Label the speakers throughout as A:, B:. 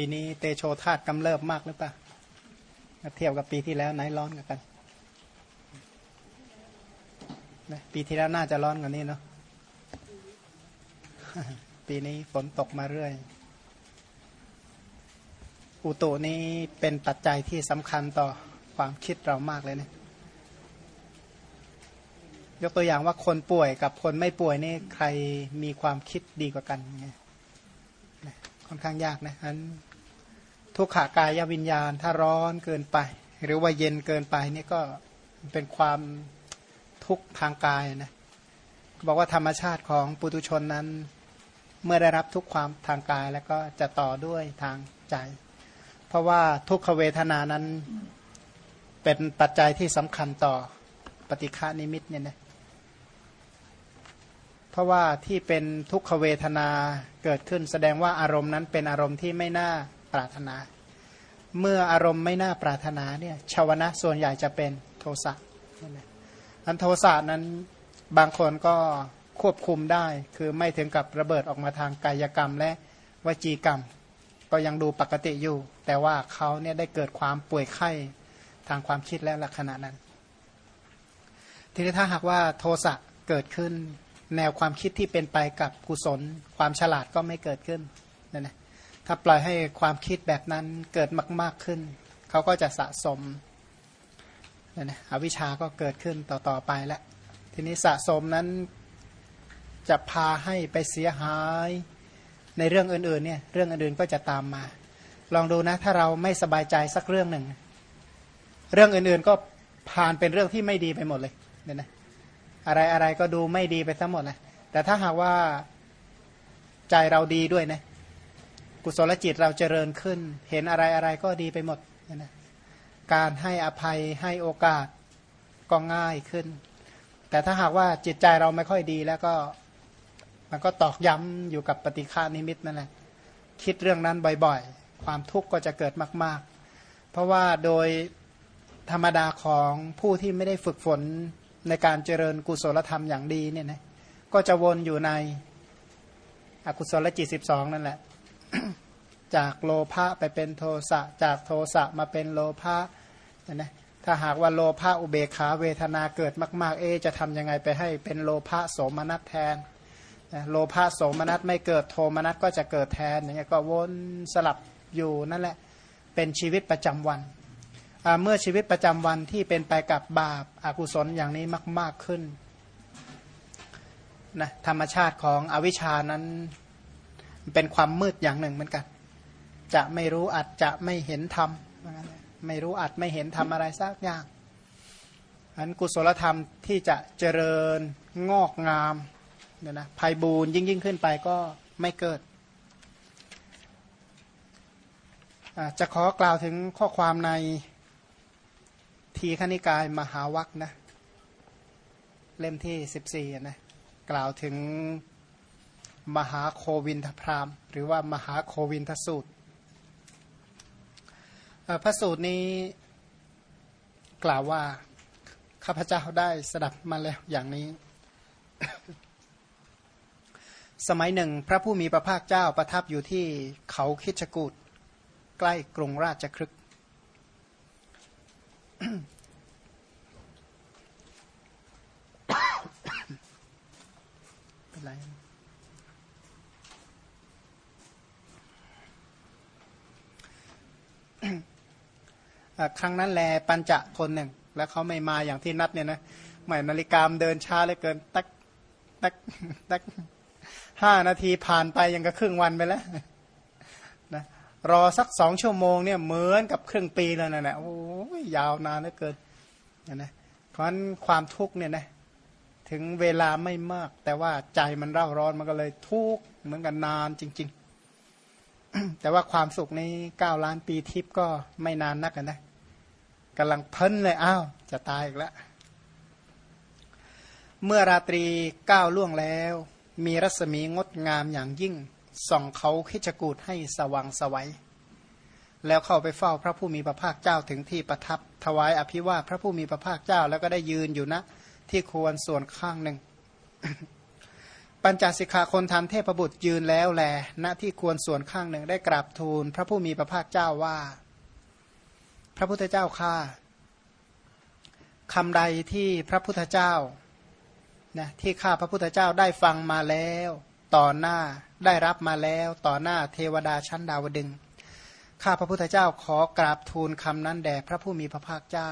A: ปีนี้เตโชธาตกำเริบมากหรือเปล่าเทียบกับปีที่แล้วไหนร้อนกันนะปีที่แล้วน่าจะร้อนกว่านี้เนาะปีนี้ฝนตกมาเรื่อย อุตุนี้เป็นปัจจัยที่สำคัญต่อความคิดเรามากเลยเนะยยกตัวอย่างว่าคนป่วยกับคนไม่ป่วยนี่ใครมีความคิดดีกว่ากันไงค่อนข้างยากนะอัน ทุกขากายวิญญาณ ถ้าร้อนเกินไป หรือว่าเย็นเกินไปนี่ก็เป็นความทุกข์ทางกายนะบอกว่าธรรมชาติของปุตุชนนั้น เมื่อได้รับทุกความทางกายแล้วก็จะต่อด้วยทางใจ เพราะว่าทุกขเวทนานั้นเป็นปัจจัยที่สำคัญต่อปฏิฆานิมิตเนี่ยนะเพราะว่าที่เป็นทุกขเวทนาเกิดขึ้นแสดงว่าอารมณ์นั้นเป็นอารมณ์ที่ไม่น่า ปรารถนา เมื่ออารมณ์ไม่น่าปรารถนาเนี่ยชาวนะส่วนใหญ่จะเป็นโทสะอันโทสะนั้นบางคนก็ควบคุมได้ คือไม่ถึงกับระเบิดออกมาทางกายกรรมและวจีกรรม ก็ยังดูปกติอยู่ แต่ว่าเขาเนี่ยได้เกิดความป่วยไข้ทางความคิดและลักษณะนั้น ทีนี้ถ้าหากว่าโทสะเกิดขึ้น แนวความคิดที่เป็นไปกับกุศล ความฉลาดก็ไม่เกิดขึ้น ถ้าปล่อยให้ความคิดแบบนั้นเกิดมาก ๆขึ้น เขาก็จะสะสมนั่นนะอวิชาก็เกิดขึ้นต่อ ๆ ไปแล้ว ทีนี้สะสมนั้นจะพาให้ไปเสียหายในเรื่องอื่นๆเนี่ยเรื่องอื่นๆก็จะตามมา ลองดูนะ ถ้าเราไม่สบายใจสักเรื่องหนึ่ง เรื่องอื่นๆก็ผ่านเป็นเรื่องที่ไม่ดีไปหมดเลยเนี่ยนะอะไรอะไรก็ดูไม่ดีไปทั้งหมดนะแต่ถ้าหากว่าใจเราดีด้วยนะ กุศลจิตเราเจริญขึ้น เห็นอะไรอะไรก็ดีไปหมดนะการให้อภัยให้โอกาสก็ง่ายขึ้น แต่ถ้าหากว่าจิตใจเราไม่ค่อยดีแล้วก็มันก็ตอกย้ำอยู่กับปฏิฆานิมิตนั่นแหละคิดเรื่องนั้นบ่อยๆ ความทุกข์ก็จะเกิดมาก ๆ เพราะว่าโดยธรรมดาของผู้ที่ไม่ได้ฝึกฝนในการเจริญกุศลธรรมอย่างดีเนี่ยนะก็จะวนอยู่ในอกุศลจิตสิบสองนั่นแหละ จากโลภะไปเป็นโทสะ จากโทสะมาเป็นโลภะนะถ้าหากว่าโลภะอุเบขาเวทนาเกิดมาก ๆ เอจะทำยังไงไปให้เป็นโลภะโสมนัสแทนโลภะโสมนัสไม่เกิดโทมนัสก็จะเกิดแทนอย่างเงี้ยก็วนสลับอยู่นั่นแหละเป็นชีวิตประจำวันเมื่อชีวิตประจำวันที่เป็นไปกับบาปอากุศลอย่างนี้มาก ๆขึ้นนะธรรมชาติของอวิชานั้น เป็นความมืดอย่างหนึ่งเหมือนกัน จะไม่รู้อาจจะไม่เห็นธรรมไม่รู้อาจไม่เห็นธรรมอะไรสักอย่างอันกุศลธรรมที่จะเจริญงอกงามเนี่ยนะภัยบูนยิ่งยิ่งขึ้นไปก็ไม่เกิด จะขอกล่าวถึงข้อความในทีขณิกายมหาวัคนะ เล่มที่สิบสี่นะกล่าวถึง มหาโควินทพรามหรือว่ามหาโควินทสูตรพระสูตรนี้กล่าวว่าข้าพเจ้าได้สดับมาแล้วอย่างนี้ สมัยหนึ่ง พระผู้มีพระภาคเจ้าประทับอยู่ที่เขาคิชกูดใกล้กรุงราชครึกเป็นไร ครั้งนั้นแลปัญจะคนหนึ่ง แล้วเขาไม่มาอย่างที่นัดเนี่ยนะหมายนาฬิกามเดินช้าเลยเกิน ตักตักตักห้านาทีผ่านไปยังก็ครึ่งวันไปแล้วนะรอสักสองชั่วโมงเนี่ยเหมือนกับครึ่งปีแล้วนะนะโอ้ยยาวนานเหลือเกินนะเพราะฉะนั้นความทุกข์เนี่ยนะถึงเวลาไม่มาก แต่ว่าใจมันเร่าร้อนมันก็เลยทุกข์เหมือนกันนานจริงๆ แต่ว่าความสุขในเก้าล้านปีทิพย์ก็ไม่นานนักนะกำลังเพ้นเลยอ้าวจะตายอีกแล้ว เมื่อราตรีก้าวล่วงแล้ว มีรัศมีงดงามอย่างยิ่ง ส่องเขาคิจกูดให้สว่างสวัยแล้วเข้าไปเฝ้าพระผู้มีพระภาคเจ้าถึงที่ประทับ ถวายอภิวาพระผู้มีพระภาคเจ้าแล้วก็ได้ยืนอยู่นะ ที่ควรส่วนข้างหนึ่ง ปัญจสิกขาคนทำเทพบุตรยืนแล้วแล ณที่ควรส่วนข้างหนึ่งได้กราบทูล พระผู้มีพระภาคเจ้าว่า พระพุทธเจ้าข้าคำใดที่พระพุทธเจ้านะที่ข้าพระพุทธเจ้าได้ฟังมาแล้ว ต่อหน้าได้รับมาแล้ว ต่อหน้าเทวดาชั้นดาวดึงข้าพระพุทธเจ้าขอกราบทูลคำนั้นแด่พระผู้มีพระภาคเจ้า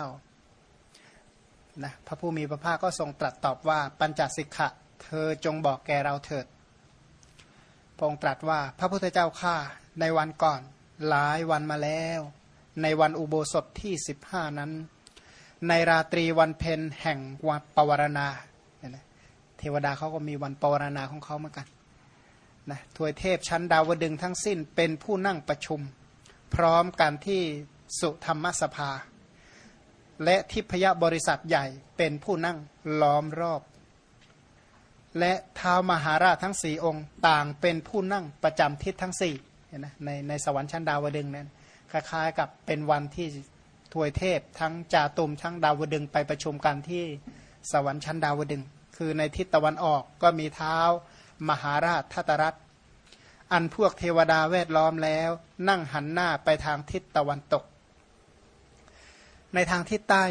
A: นะพระผู้มีพระภาคก็ทรงตรัสตอบว่าปัญจสิกขะ เธอจงบอกแก่เราเถิด พระองค์ตรัสว่าพระพุทธเจ้าข้าในวันก่อน หลายวันมาแล้ว ในวันอุโบสถที่สิบห้านั้น ในราตรีวันเพ็ญแห่งวันปวารณาเทวดาเขาก็มีวันปวารณาของเขาเหมือนกันนะทวยเทพชั้นดาวดึงทั้งสิ้นเป็นผู้นั่งประชุม พร้อมกันที่สุธรรมสภา และทิพยบริษัทใหญ่เป็นผู้นั่งล้อมรอบ และท้าวมหาราชทั้งสี่องค์ ต่างเป็นผู้นั่งประจำทิศทั้งสี่นะในในสวรรค์ชั้นดาวดึงนั้นคล้ายๆกับเป็นวันที่ทวยเทพ ทั้งจาตุมทั้งดาวดึงไปประชุมกันที่สวรรค์ชั้นดาวดึง คือในทิศตะวันออกก็มีเท้ามหาราชทัตรัตอันพวกเทวดาแวดล้อมแล้ว นั่งหันหน้าไปทางทิศตะวันตก ในทางทิศใต้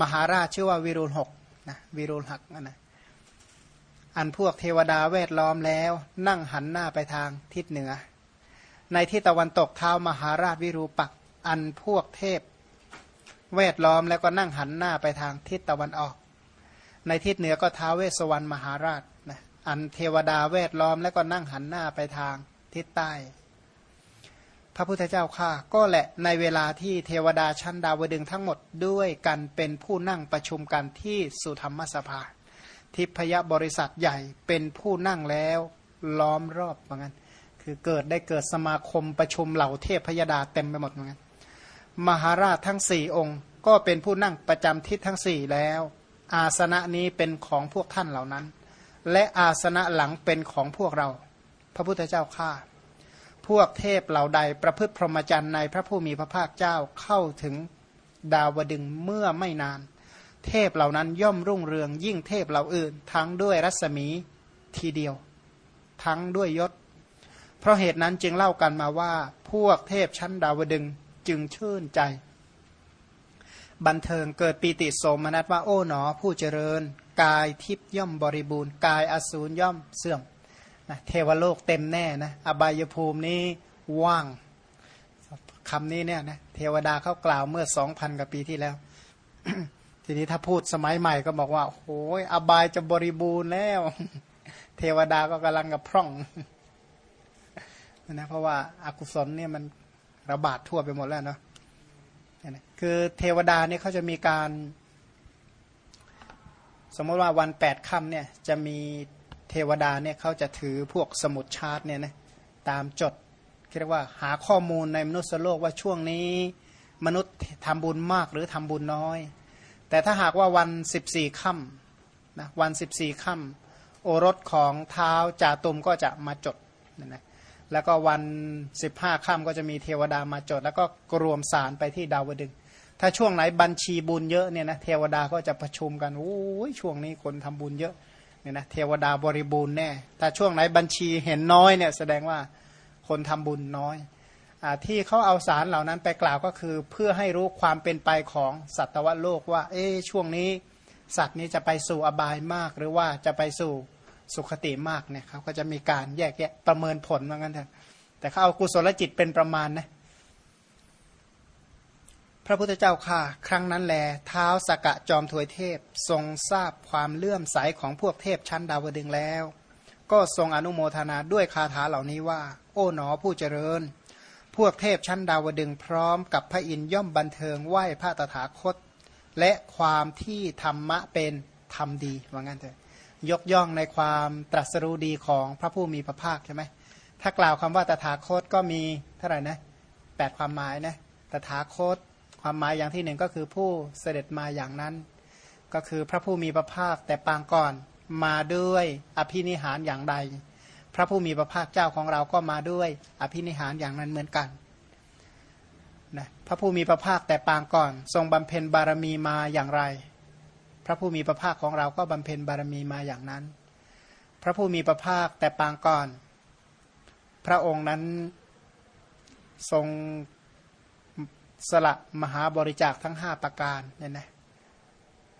A: มหาราชชื่อว่าวิรุณหกนะวิรุณหักนะ อันพวกเทวดาแวดล้อมแล้ว นั่งหันหน้าไปทางทิศเหนือ ในที่ตะวันตกเท้ามหาราชวิรูปักอันพวกเทพ แวดล้อมแล้วก็นั่งหันหน้าไปทางทิศตะวันออก ในทิศเหนือก็ท้าเวสวรรณมหาราชนะอันเทวดาแวดล้อมแล้วก็นั่งหันหน้าไปทางทิศใต้ พระพุทธเจ้าข้าก็แหละในเวลาที่เทวดาชั้นดาวดึงทั้งหมดด้วยกันเป็นผู้นั่งประชุมกันที่สุธรรมสภา ทิพยบริษัทใหญ่เป็นผู้นั่งแล้วล้อมรอบเหมือนกันคือเกิดได้เกิดสมาคมประชุมเหล่าเทพพยดาเต็มไปหมดเหมือนกันมหาราชทั้งสี่องค์ ก็เป็นผู้นั่งประจำทิศทั้งสี่แล้ว อาสนะนี้เป็นของพวกท่านเหล่านั้น และอาสนะหลังเป็นของพวกเรา พระพุทธเจ้าข้าพวกเทพเหล่าใดประพฤติพรหมจรรย์ในพระผู้มีพระภาคเจ้าเข้าถึงดาวดึงเมื่อไม่นาน เทพเหล่านั้นย่อมรุ่งเรืองยิ่งเทพเหล่าอื่น ทั้งด้วยรัศมีทีเดียว ทั้งด้วยยศ เพราะเหตุนั้นจึงเล่ากันมาว่า พวกเทพชั้นดาวดึงจึงชื่นใจ บันเทิงเกิดปีติโสมนัสว่าโอ้หนอ ผู้เจริญ กายทิพย่อมบริบูรณ์ กายอสูรย่อมเสื่อมนะเทวโลกเต็มแน่นะอบายภูมินี้ว่างคำนี้เนี่ยนะเทวดาเขากล่าวเมื่อสองพันกว่าปีที่แล้ว ทีนี้ถ้าพูดสมัยใหม่ก็บอกว่าโอ้ยอบายจะบริบูรณ์แล้ว เทวดาก็กำลังกับพร่องนะเพราะว่าอากุศลเนี่ยมันระบาดทั่วไปหมดแล้วเนาะคือเทวดาเนี่ยเขาจะมีการ สมมติว่าวันแปดค่ำเนี่ยจะมีเทวดาเนี่ยเขาจะถือพวกสมุดชาร์ตเนี่ยนะตามจดเรียกว่าหาข้อมูลในมนุษย์โลกว่าช่วงนี้ มนุษย์ทำบุญมากหรือทำบุญน้อย แต่ถ้าหากว่าวันสิบสี่ค่ำนะวันสิบสี่ค่ำโอรสของเท้าจ่าตุมก็จะมาจดนะนะแล้วก็วันสิบห้าค่ำก็จะมีเทวดามาจด แล้วก็รวมสารไปที่ดาวดึง ถ้าช่วงไหนบัญชีบุญเยอะเนี่ยนะเทวดาก็จะประชุมกันโอ้ยช่วงนี้คนทำบุญเยอะเนี่ยนะเทวดาบริบูรณ์แน่ ถ้าช่วงไหนบัญชีเห็นน้อยเนี่ยแสดงว่าคนทำบุญน้อย ที่เขาเอาสารเหล่านั้นไปกล่าวก็คือเพื่อให้รู้ความเป็นไปของสัตวโลกว่า เอ๊ช่วงนี้ สัตว์นี้จะไปสู่อบายมาก หรือว่าจะไปสู่สุขติมากเนี่ยเขาก็จะมีการแยกแยะประเมินผลเหมือนกันเถอะแต่เขาเอากุศลจิตเป็นประมาณนะพระพุทธเจ้าค่ะ ครั้งนั้นแล เท้าสกะจอมถวยเทพ ทรงทราบความเลื่อมใสของพวกเทพชั้นดาวดึงแล้ว ก็ทรงอนุโมทนาด้วยคาถาเหล่านี้ว่า โอ๋หนอผู้เจริญ พวกเทพชั้นดาวดึงพร้อมกับพระอินย่อมบันเทิงไหว้พระตถาคต และความที่ธรรมะเป็นธรรมดีว่างั้นเถอะยกย่องในความตรัสรู้ดีของพระผู้มีพระภาคใช่ไหมถ้ากล่าวคำว่าตถาคตก็มีเท่าไหร่นะแปดความหมายนะตถาคต ความหมายอย่างที่หนึ่งก็คือผู้เสด็จมาอย่างนั้น ก็คือพระผู้มีพระภาคแต่ปางก่อนมาด้วยอภินิหารอย่างใด พระผู้มีพระภาคเจ้าของเราก็มาด้วยอภินิหารอย่างนั้นเหมือนกันนะพระผู้มีพระภาคแต่ปางก่อน ทรงบำเพ็ญบารมีมาอย่างไร พระผู้มีพระภาคของเราก็บำเพ็ญบารมีมาอย่างนั้น พระผู้มีพระภาคแต่ปางก่อน พระองค์นั้นทรงสละมหาบริจาคทั้งห้าประการเนี่ยนะ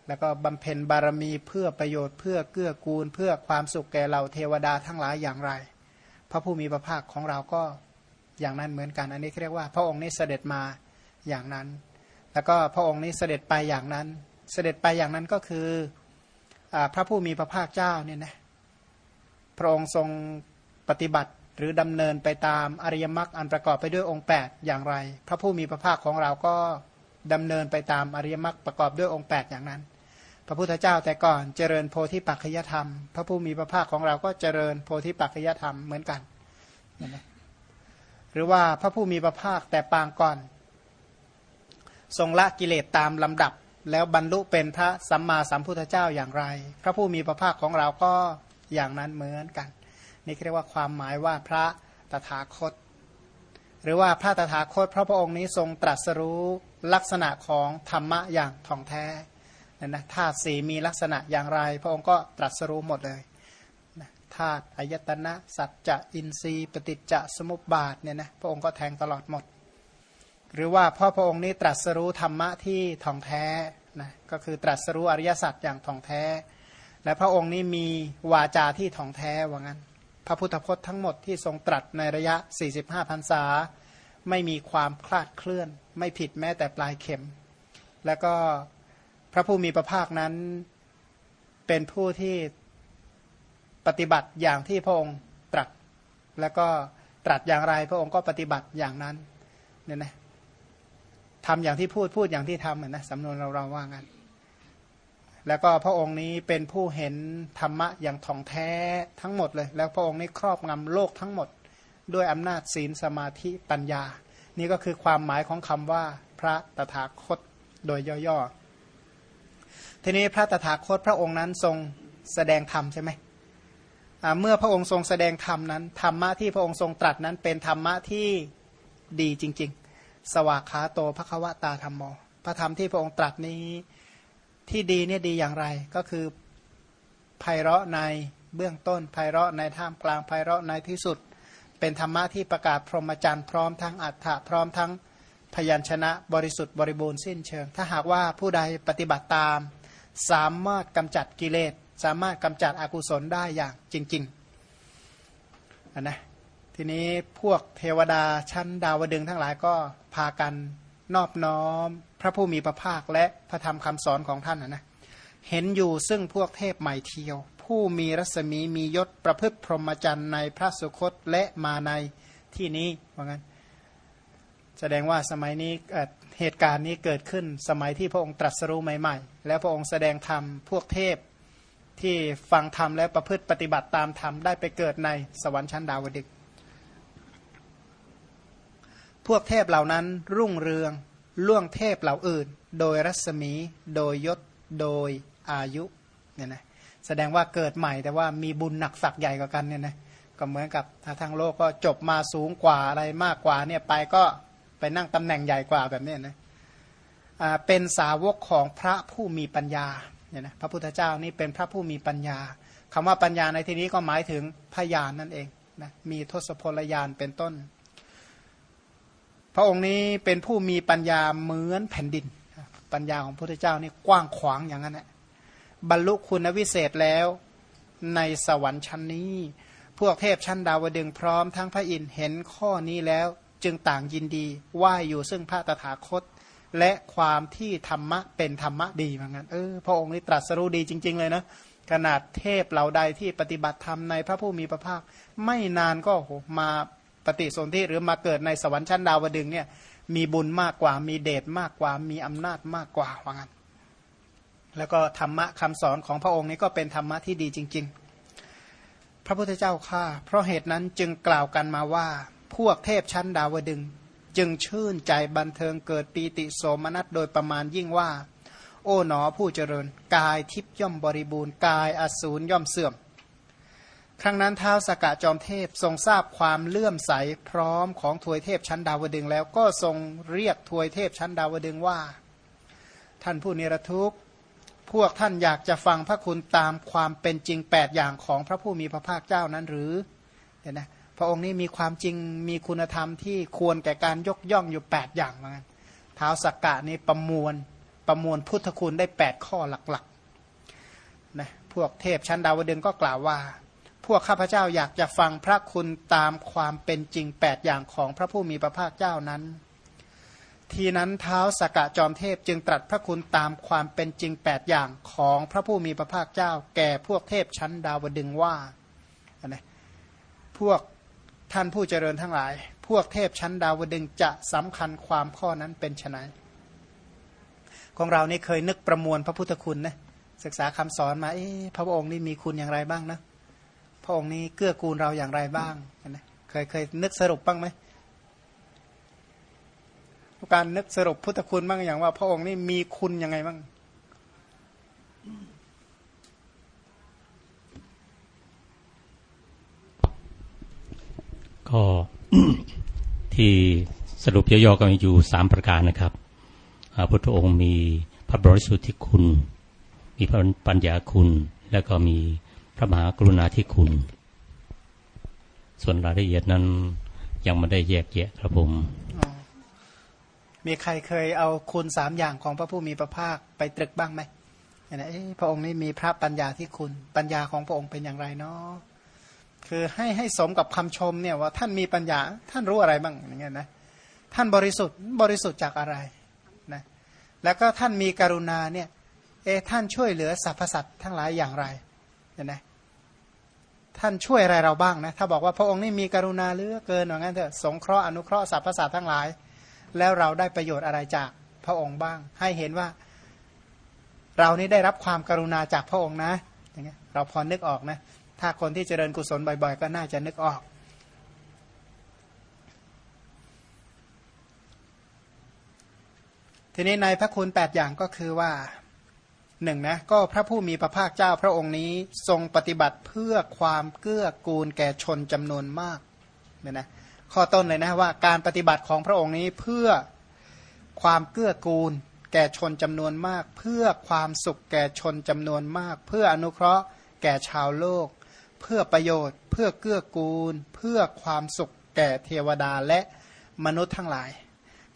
A: แล้วก็บำเพ็ญบารมีเพื่อประโยชน์เพื่อเกื้อกูล เพื่อความสุขแก่เราเทวดาทั้งหลายอย่างไร พระผู้มีพระภาคของเราก็อย่างนั้นเหมือนกันอันนี้เรียกว่าพระองค์นี้เสด็จมาอย่างนั้น แล้วก็พระองค์นี้เสด็จไปอย่างนั้น เสด็จไปอย่างนั้นก็คืออพระผู้มีพระภาคเจ้าเนี่ยนะพระองค์ทรงปฏิบัติหรือดำเนินไปตามอริยมรรคอันประกอบไปด้วยองค์ 8 อย่างไร พระผู้มีพระภาคของเราก็ดำเนินไปตามอริยมรรคประกอบด้วยองค์ 8 อย่างนั้น พระพุทธเจ้าแต่ก่อนเจริญโพธิปัจจยธรรม พระผู้มีพระภาคของเราก็เจริญโพธิปัจจยธรรมเหมือนกันหรือว่าพระผู้มีพระภาคแต่ปางก่อน ทรงละกิเลสตามลำดับ แล้วบรรลุเป็นพระสัมมาสัมพุทธเจ้าอย่างไร พระผู้มีพระภาคของเราก็อย่างนั้นเหมือนกัน นี่เรียกว่าความหมายว่าพระตถาคต หรือว่าพระตถาคตพระพระองค์นี้ทรงตรัสรู้ลักษณะของธรรมะอย่างท่องแท้ นะนะธาตุสีมีลักษณะอย่างไร พระองค์ก็ตรัสรู้หมดเลยธาตุอายตนะ สัจจะอินทรีย์ปฏิจจสมุปบาทเนี่ยนะพระองค์ก็แทงตลอดหมด หรือว่าพ่อพระองค์นี้ตรัสรู้ธรรมะที่ท่องแท้นะก็คือตรัสรู้อริยสัจอย่างท่องแท้ และพระองค์นี้มีวาจาที่ท่องแท้ว่างั้น พระพุทธพจน์ทั้งหมดที่ทรงตรัสในระยะ 45พรรษา ไม่มีความคลาดเคลื่อน ไม่ผิดแม้แต่ปลายเข็ม แล้วก็ พระผู้มีพระภาคนั้นเป็นผู้ที่ปฏิบัติอย่างที่พระองค์ตรัส แล้วก็ตรัสอย่างไรพระองค์ก็ปฏิบัติอย่างนั้นเนี่ยนะทำอย่างที่พูดพูดอย่างที่ทำนะสำนวนเราเราว่างั้น แล้วก็พระองค์นี้เป็นผู้เห็นธรรมะอย่างท่องแท้ทั้งหมดเลย แล้วพระองค์นี้ครอบงำโลกทั้งหมด ด้วยอำนาจศีลสมาธิปัญญา นี่ก็คือความหมายของคำว่าพระตถาคตโดยย่อๆ ทีนี้พระตถาคตพระองค์นั้นทรงแสดงธรรมใช่ไหมเมื่อพระองค์ทรงแสดงธรรมนั้นธรรมะที่พระองค์ทรงตรัสนั้นเป็นธรรมะที่ดีจริง ๆ สวากขาโตภควตาธรรมโมพระธรรมที่พระองค์ตรัสนี้ที่ดีเนี่ยดีอย่างไรก็คือไพเราะในเบื้องต้นไพเราะในท่ามกลางไพเราะในที่สุด เป็นธรรมะที่ประกาศพรหมจรรย์พร้อมทั้งอัฏฐะพร้อมทั้งพยัญชนะบริสุทธิ์บริบูรณ์สิ้นเชิง ถ้าหากว่าผู้ใดปฏิบัติตาม สามารถกำจัดกิเลสสามารถกำจัดอกุศลได้อย่างจริงๆนนะทีนี้พวกเทวดาชั้นดาวดึงทั้งหลายก็พากันนอบน้อม พระผู้มีพระภาคและพระธรรมคำสอนของท่านนะนะเห็นอยู่ซึ่งพวกเทพใหม่เทียว ผู้มีรัศมีมียศประพฤติพรหมจรรย์ในพระสุคตและมาในที่นี้ว่างั้นแสดงว่าสมัยนี้ เหตุการณ์นี้เกิดขึ้นสมัยที่พระองค์ตรัสรู้ใหม่ๆ แล้วพระองค์แสดงธรรมพวกเทพที่ฟังธรรมและประพฤติปฏิบัติตามธรรมได้ไปเกิดในสวรรค์ชั้นดาวดึก พวกเทพเหล่านั้นรุ่งเรืองล่วงเทพเหล่าอื่น โดยรัศมี โดยยศ โดยอายุเนี่ยนะแสดงว่าเกิดใหม่แต่ว่ามีบุญหนักสักใหญ่กว่ากันเนี่ยนะก็เหมือนกับถ้าทางโลกก็จบมาสูงกว่าอะไรมากกว่าเนี่ยไปก็ ไปนั่งตำแหน่งใหญ่กว่าแบบนี้นะเป็นสาวกของพระผู้มีปัญญาเนี่ยนะพระพุทธเจ้านี่เป็นพระผู้มีปัญญาคำว่าปัญญาในที่นี้ก็หมายถึงพยานนั่นเองนะมีทศพลยานเป็นต้น พระองค์นี้เป็นผู้มีปัญญาเหมือนแผ่นดิน ปัญญาของพระพุทธเจ้านี่กว้างขวางอย่างนั้นแหละบรรลุคุณวิเศษแล้วในสวรรค์ชั้นนี้ พวกเทพชั้นดาวดึงพร้อมทั้งพระอินทร์เห็นข้อนี้แล้ว จึงต่างยินดีว่าอยู่ซึ่งพระตถาคต และความที่ธรรมะเป็นธรรมะดีเหมือนกันเออพระองค์นี้ตรัสรู้ดีจริง ๆ เลยนะขนาดเทพเหล่าใดที่ปฏิบัติธรรมในพระผู้มีพระภาค ไม่นานก็โหมาปฏิสนธิหรือมาเกิดในสวรรค์ชั้นดาวดึงเนี่ยมีบุญมากกว่ามีเดชมากกว่ามีอำนาจมากกว่าว่างั้นแล้วก็ธรรมะคำสอนของพระองค์นี้ก็เป็นธรรมะที่ดีจริง ๆ พระพุทธเจ้าข้าเพราะเหตุนั้นจึงกล่าวกันมาว่า พวกเทพชั้นดาวดึง จึงชื่นใจบันเทิงเกิดปีติโสมนัสโดยประมาณยิ่งว่า โอ๋หนอผู้เจริญ กายทิพย่อมบริบูรณ์กายอสูรย่อมเสื่อม ครั้งนั้นเท้าสกะจอมเทพทรงทราบความเลื่อมใสพร้อมของทวยเทพชั้นดาวดึงแล้วก็ทรงเรียกทวยเทพชั้นดาวดึงว่า ท่านผู้นิรทุกข์พวกท่านอยากจะฟังพระคุณตามความเป็นจริง 8 อย่างของพระผู้มีพระภาคเจ้านั้นหรือเห็นไหม พระองค์นี้มีความจริงมีคุณธรรมที่ควรแก่การยกย่องอยู่ 8 อย่างเหมือนกันท้าวสักกะนี่ประมวลประมวลพุทธคุณได้ 8 ข้อหลักๆนะพวกเทพชั้นดาวดึงก็กล่าวว่า พวกข้าพเจ้าอยากจะฟังพระคุณตามความเป็นจริง 8 อย่างของพระผู้มีพระภาคเจ้านั้น ทีนั้นเท้าสกกะจอมเทพจึงตรัสพระคุณตามความเป็นจริง 8 อย่างของพระผู้มีพระภาคเจ้า แก่พวกเทพชั้นดาวดึงว่านะพวก ท่านผู้เจริญทั้งหลาย พวกเทพชั้นดาวดึงจะสำคัญความข้อนั้นเป็นไฉนของเรานี่เคยนึกประมวลพระพุทธคุณนะศึกษาคำสอนมาเอ๊ะพระองค์นี่มีคุณอย่างไรบ้างนะพระองค์นี้เกื้อกูลเราอย่างไรบ้างนะเคยเคยนึกสรุปบ้างไหมการนึกสรุปพุทธคุณบ้างอย่างว่า พระองค์นี่มีคุณยังไงบ้าง
B: ก็ที่สรุปย่อๆกันอยู่สามประการนะครับพระพุทธองค์มีพระบริสุทธิคุณ มีพระปัญญาคุณ แล้วก็มีพระมหากรุณาธิคุณ ส่วนรายละเอียดนั้นยังไม่ได้แยกแยะครับผม
A: มีใครเคยเอาคุณสามอย่างของพระผู้มีพระภาคไปตรึกบ้างไหมนะพระองค์นี้มีพระปัญญาที่คุณ ปัญญาของพระองค์เป็นอย่างไรเนาะ คือให้ให้สมกับคำชมเนี่ยว่าท่านมีปัญญาท่านรู้อะไรบ้างอย่างเงี้ยนะท่านบริสุทธิ์บริสุทธิ์จากอะไรนะแล้วก็ท่านมีกรุณาเนี่ยเอท่านช่วยเหลือสรรพสัตว์ทั้งหลายอย่างไรเห็นไหมท่านช่วยอะไรเราบ้างนะถ้าบอกว่าพระองค์นี่มีกรุณาเหลือเกินว่างั้นเถอะสงเคราะห์อนุเคราะห์สรรพสัตว์ทั้งหลาย แล้วเราได้ประโยชน์อะไรจากพระองค์บ้าง ให้เห็นว่า เรานี่ได้รับความกรุณาจากพระองค์นะอย่างเงี้ยเราพอนึกออกนะ ถ้าคนที่เจริญกุศลบ่อยๆ ก็น่าจะนึกออก ทีนี้ในพระคุณแปดอย่างก็คือว่าหนึ่งนะก็พระผู้มีพระภาคเจ้าพระองค์นี้ทรงปฏิบัติเพื่อความเกื้อกูลแก่ชนจำนวนมากเนี่ยนะข้อต้นเลยนะว่าการปฏิบัติของพระองค์นี้เพื่อความเกื้อกูลแก่ชนจำนวนมาก เพื่อความสุขแก่ชนจำนวนมาก เพื่ออนุเคราะห์แก่ชาวโลก เพื่อประโยชน์ เพื่อเกื้อกูล เพื่อความสุขแก่เทวดาและมนุษย์ทั้งหลาย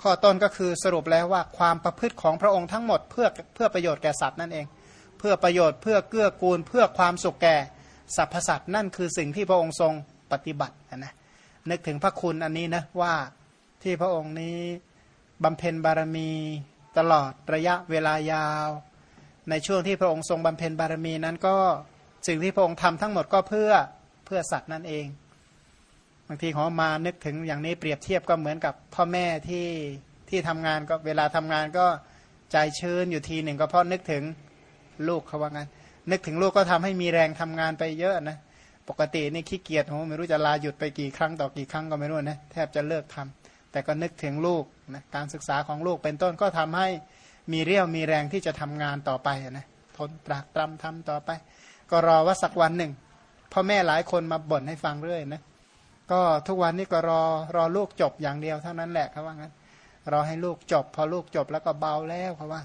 A: ข้อต้นก็คือสรุปแล้วว่าความประพฤติของพระองค์ทั้งหมดเพื่อเพื่อประโยชน์แก่สัตว์นั่นเอง เพื่อประโยชน์เพื่อเกื้อกูล เพื่อความสุขแก่สรรพสัตว์นั่นคือสิ่งที่พระองค์ทรงปฏิบัตินะนึกถึงพระคุณอันนี้นะว่าที่พระองค์นี้บำเพ็ญบารมีตลอดระยะเวลายาว ในช่วงที่พระองค์ทรงบำเพ็ญบารมีนั้นก็ สิ่งที่พระองค์ทำทั้งหมดก็เพื่อเพื่อสัตว์นั่นเองบางทีของมานึกถึงอย่างนี้เปรียบเทียบก็เหมือนกับพ่อแม่ที่ที่ทำงานก็เวลาทำงานก็ใจชื้นอยู่ทีหนึ่งก็เพราะนึกถึงลูกเขาว่างั้นนึกถึงลูกก็ทำให้มีแรงทำงานไปเยอะนะปกตินี่ขี้เกียจโหไม่รู้จะลาหยุดไปกี่ครั้งต่อกี่ครั้งก็ไม่รู้นะแทบจะเลิกทำแต่ก็นึกถึงลูกนะการศึกษาของลูกเป็นต้นก็ทำให้มีเรี่ยวมีแรงที่จะทำงานต่อไปนะทนตรากตรำทำต่อไป ก็รอว่าสักวันหนึ่งพ่อแม่หลายคนมาบ่นให้ฟังเรื่อยนะก็ทุกวันนี้ก็รอรอลูกจบอย่างเดียวเท่านั้นแหละเขาว่างั้นรอให้ลูกจบ พอลูกจบแล้วก็เบาแล้วเขาว่า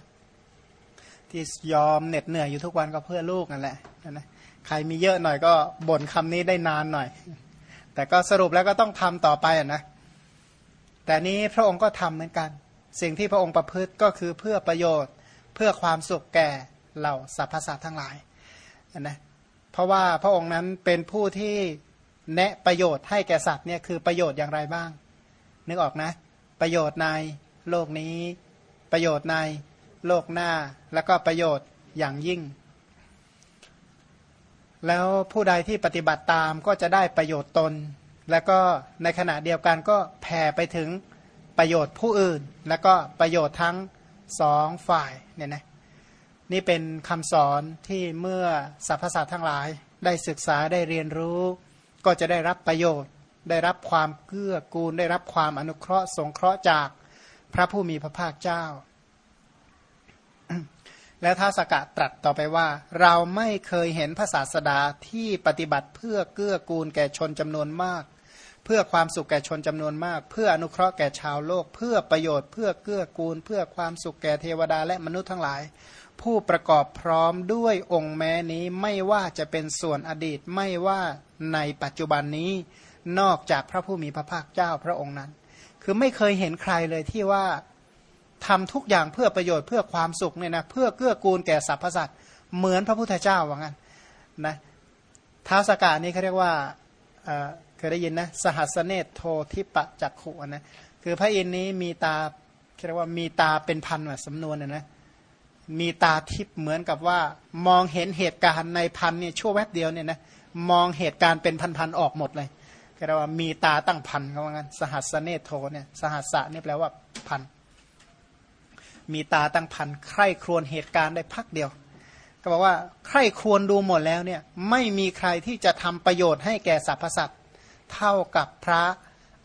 A: ที่ยอมเหน็ดเหนื่อยอยู่ทุกวันก็เพื่อลูกนั่นแหละนะใครมีเยอะหน่อยก็บ่นคำนี้ได้นานหน่อย แต่ก็สรุปแล้วก็ต้องทำต่อไปอะนะแต่นี้พระองค์ก็ทำเหมือนกัน สิ่งที่พระองค์ประพฤติก็คือเพื่อประโยชน์เพื่อความสุขแก่เหล่าสรรพสัตว์ทั้งหลาย นะเพราะว่าพระองค์นั้นเป็นผู้ที่แนะประโยชน์ให้แก่สัตว์เนี่ยคือประโยชน์อย่างไรบ้าง นึกออกนะ ประโยชน์ในโลกนี้ ประโยชน์ในโลกหน้า แล้วก็ประโยชน์อย่างยิ่ง แล้วผู้ใดที่ปฏิบัติตามก็จะได้ประโยชน์ตน แล้วก็ในขณะเดียวกันก็แผ่ไปถึงประโยชน์ผู้อื่น แล้วก็ประโยชน์ทั้งสองฝ่ายเนี่ยนะ นี่เป็นคำสอนที่เมื่อสรรพสัตว์ทั้งหลาย ได้ศึกษาได้เรียนรู้ ก็จะได้รับประโยชน์ ได้รับความเกื้อกูล ได้รับความอนุเคราะห์สงเคราะห์จากพระผู้มีพระภาคเจ้า แล้วท้าสกะตรัสต่อไปว่า เราไม่เคยเห็นพระศาสดาที่ปฏิบัติเพื่อเกื้อกูลแก่ชนจำนวนมาก เพื่อความสุขแก่ชนจำนวนมาก เพื่ออนุเคราะห์แก่ชาวโลก เพื่อประโยชน์ เพื่อเกื้อกูล เพื่อความสุขแก่เทวดาและมนุษย์ทั้งหลาย ผู้ประกอบพร้อมด้วยองค์แม้นี้ไม่ว่าจะเป็นส่วนอดีตไม่ว่าในปัจจุบันนี้นอกจากพระผู้มีพระภาคเจ้าพระองค์นั้น คือไม่เคยเห็นใครเลยที่ว่าทำทุกอย่างเพื่อประโยชน์เพื่อความสุขเนี่ยนะเพื่อเกื้อกูลแก่สรรพสัตว์เหมือนพระพุทธเจ้าว่างั้นนะท้าสกานี่เขาเรียกว่าเคยได้ยินนะสหัสเนตโททิปะจักขุนะคือพระอินนี้มีตาเรียกว่ามีตาเป็นพันแบบสำนวนนะนะ มีตาทิพย์เหมือนกับว่า มองเห็นเหตุการณ์ในพันเนี่ยชั่วแวบเดียวเนี่ยนะมองเหตุการณ์เป็นพันๆออกหมดเลยเรียกว่ามีตาตั้งพันเขาว่างั้นสหัสเนโทเนี่ยสหัสะนี่แปลว่าพันมีตาตั้งพันใคร่ครวญเหตุการณ์ได้พักเดียว ก็บอกว่าใคร่ครวญดูหมดแล้วเนี่ยไม่มีใครที่จะทำประโยชน์ให้แก่สรรพสัตว์เท่ากับพระ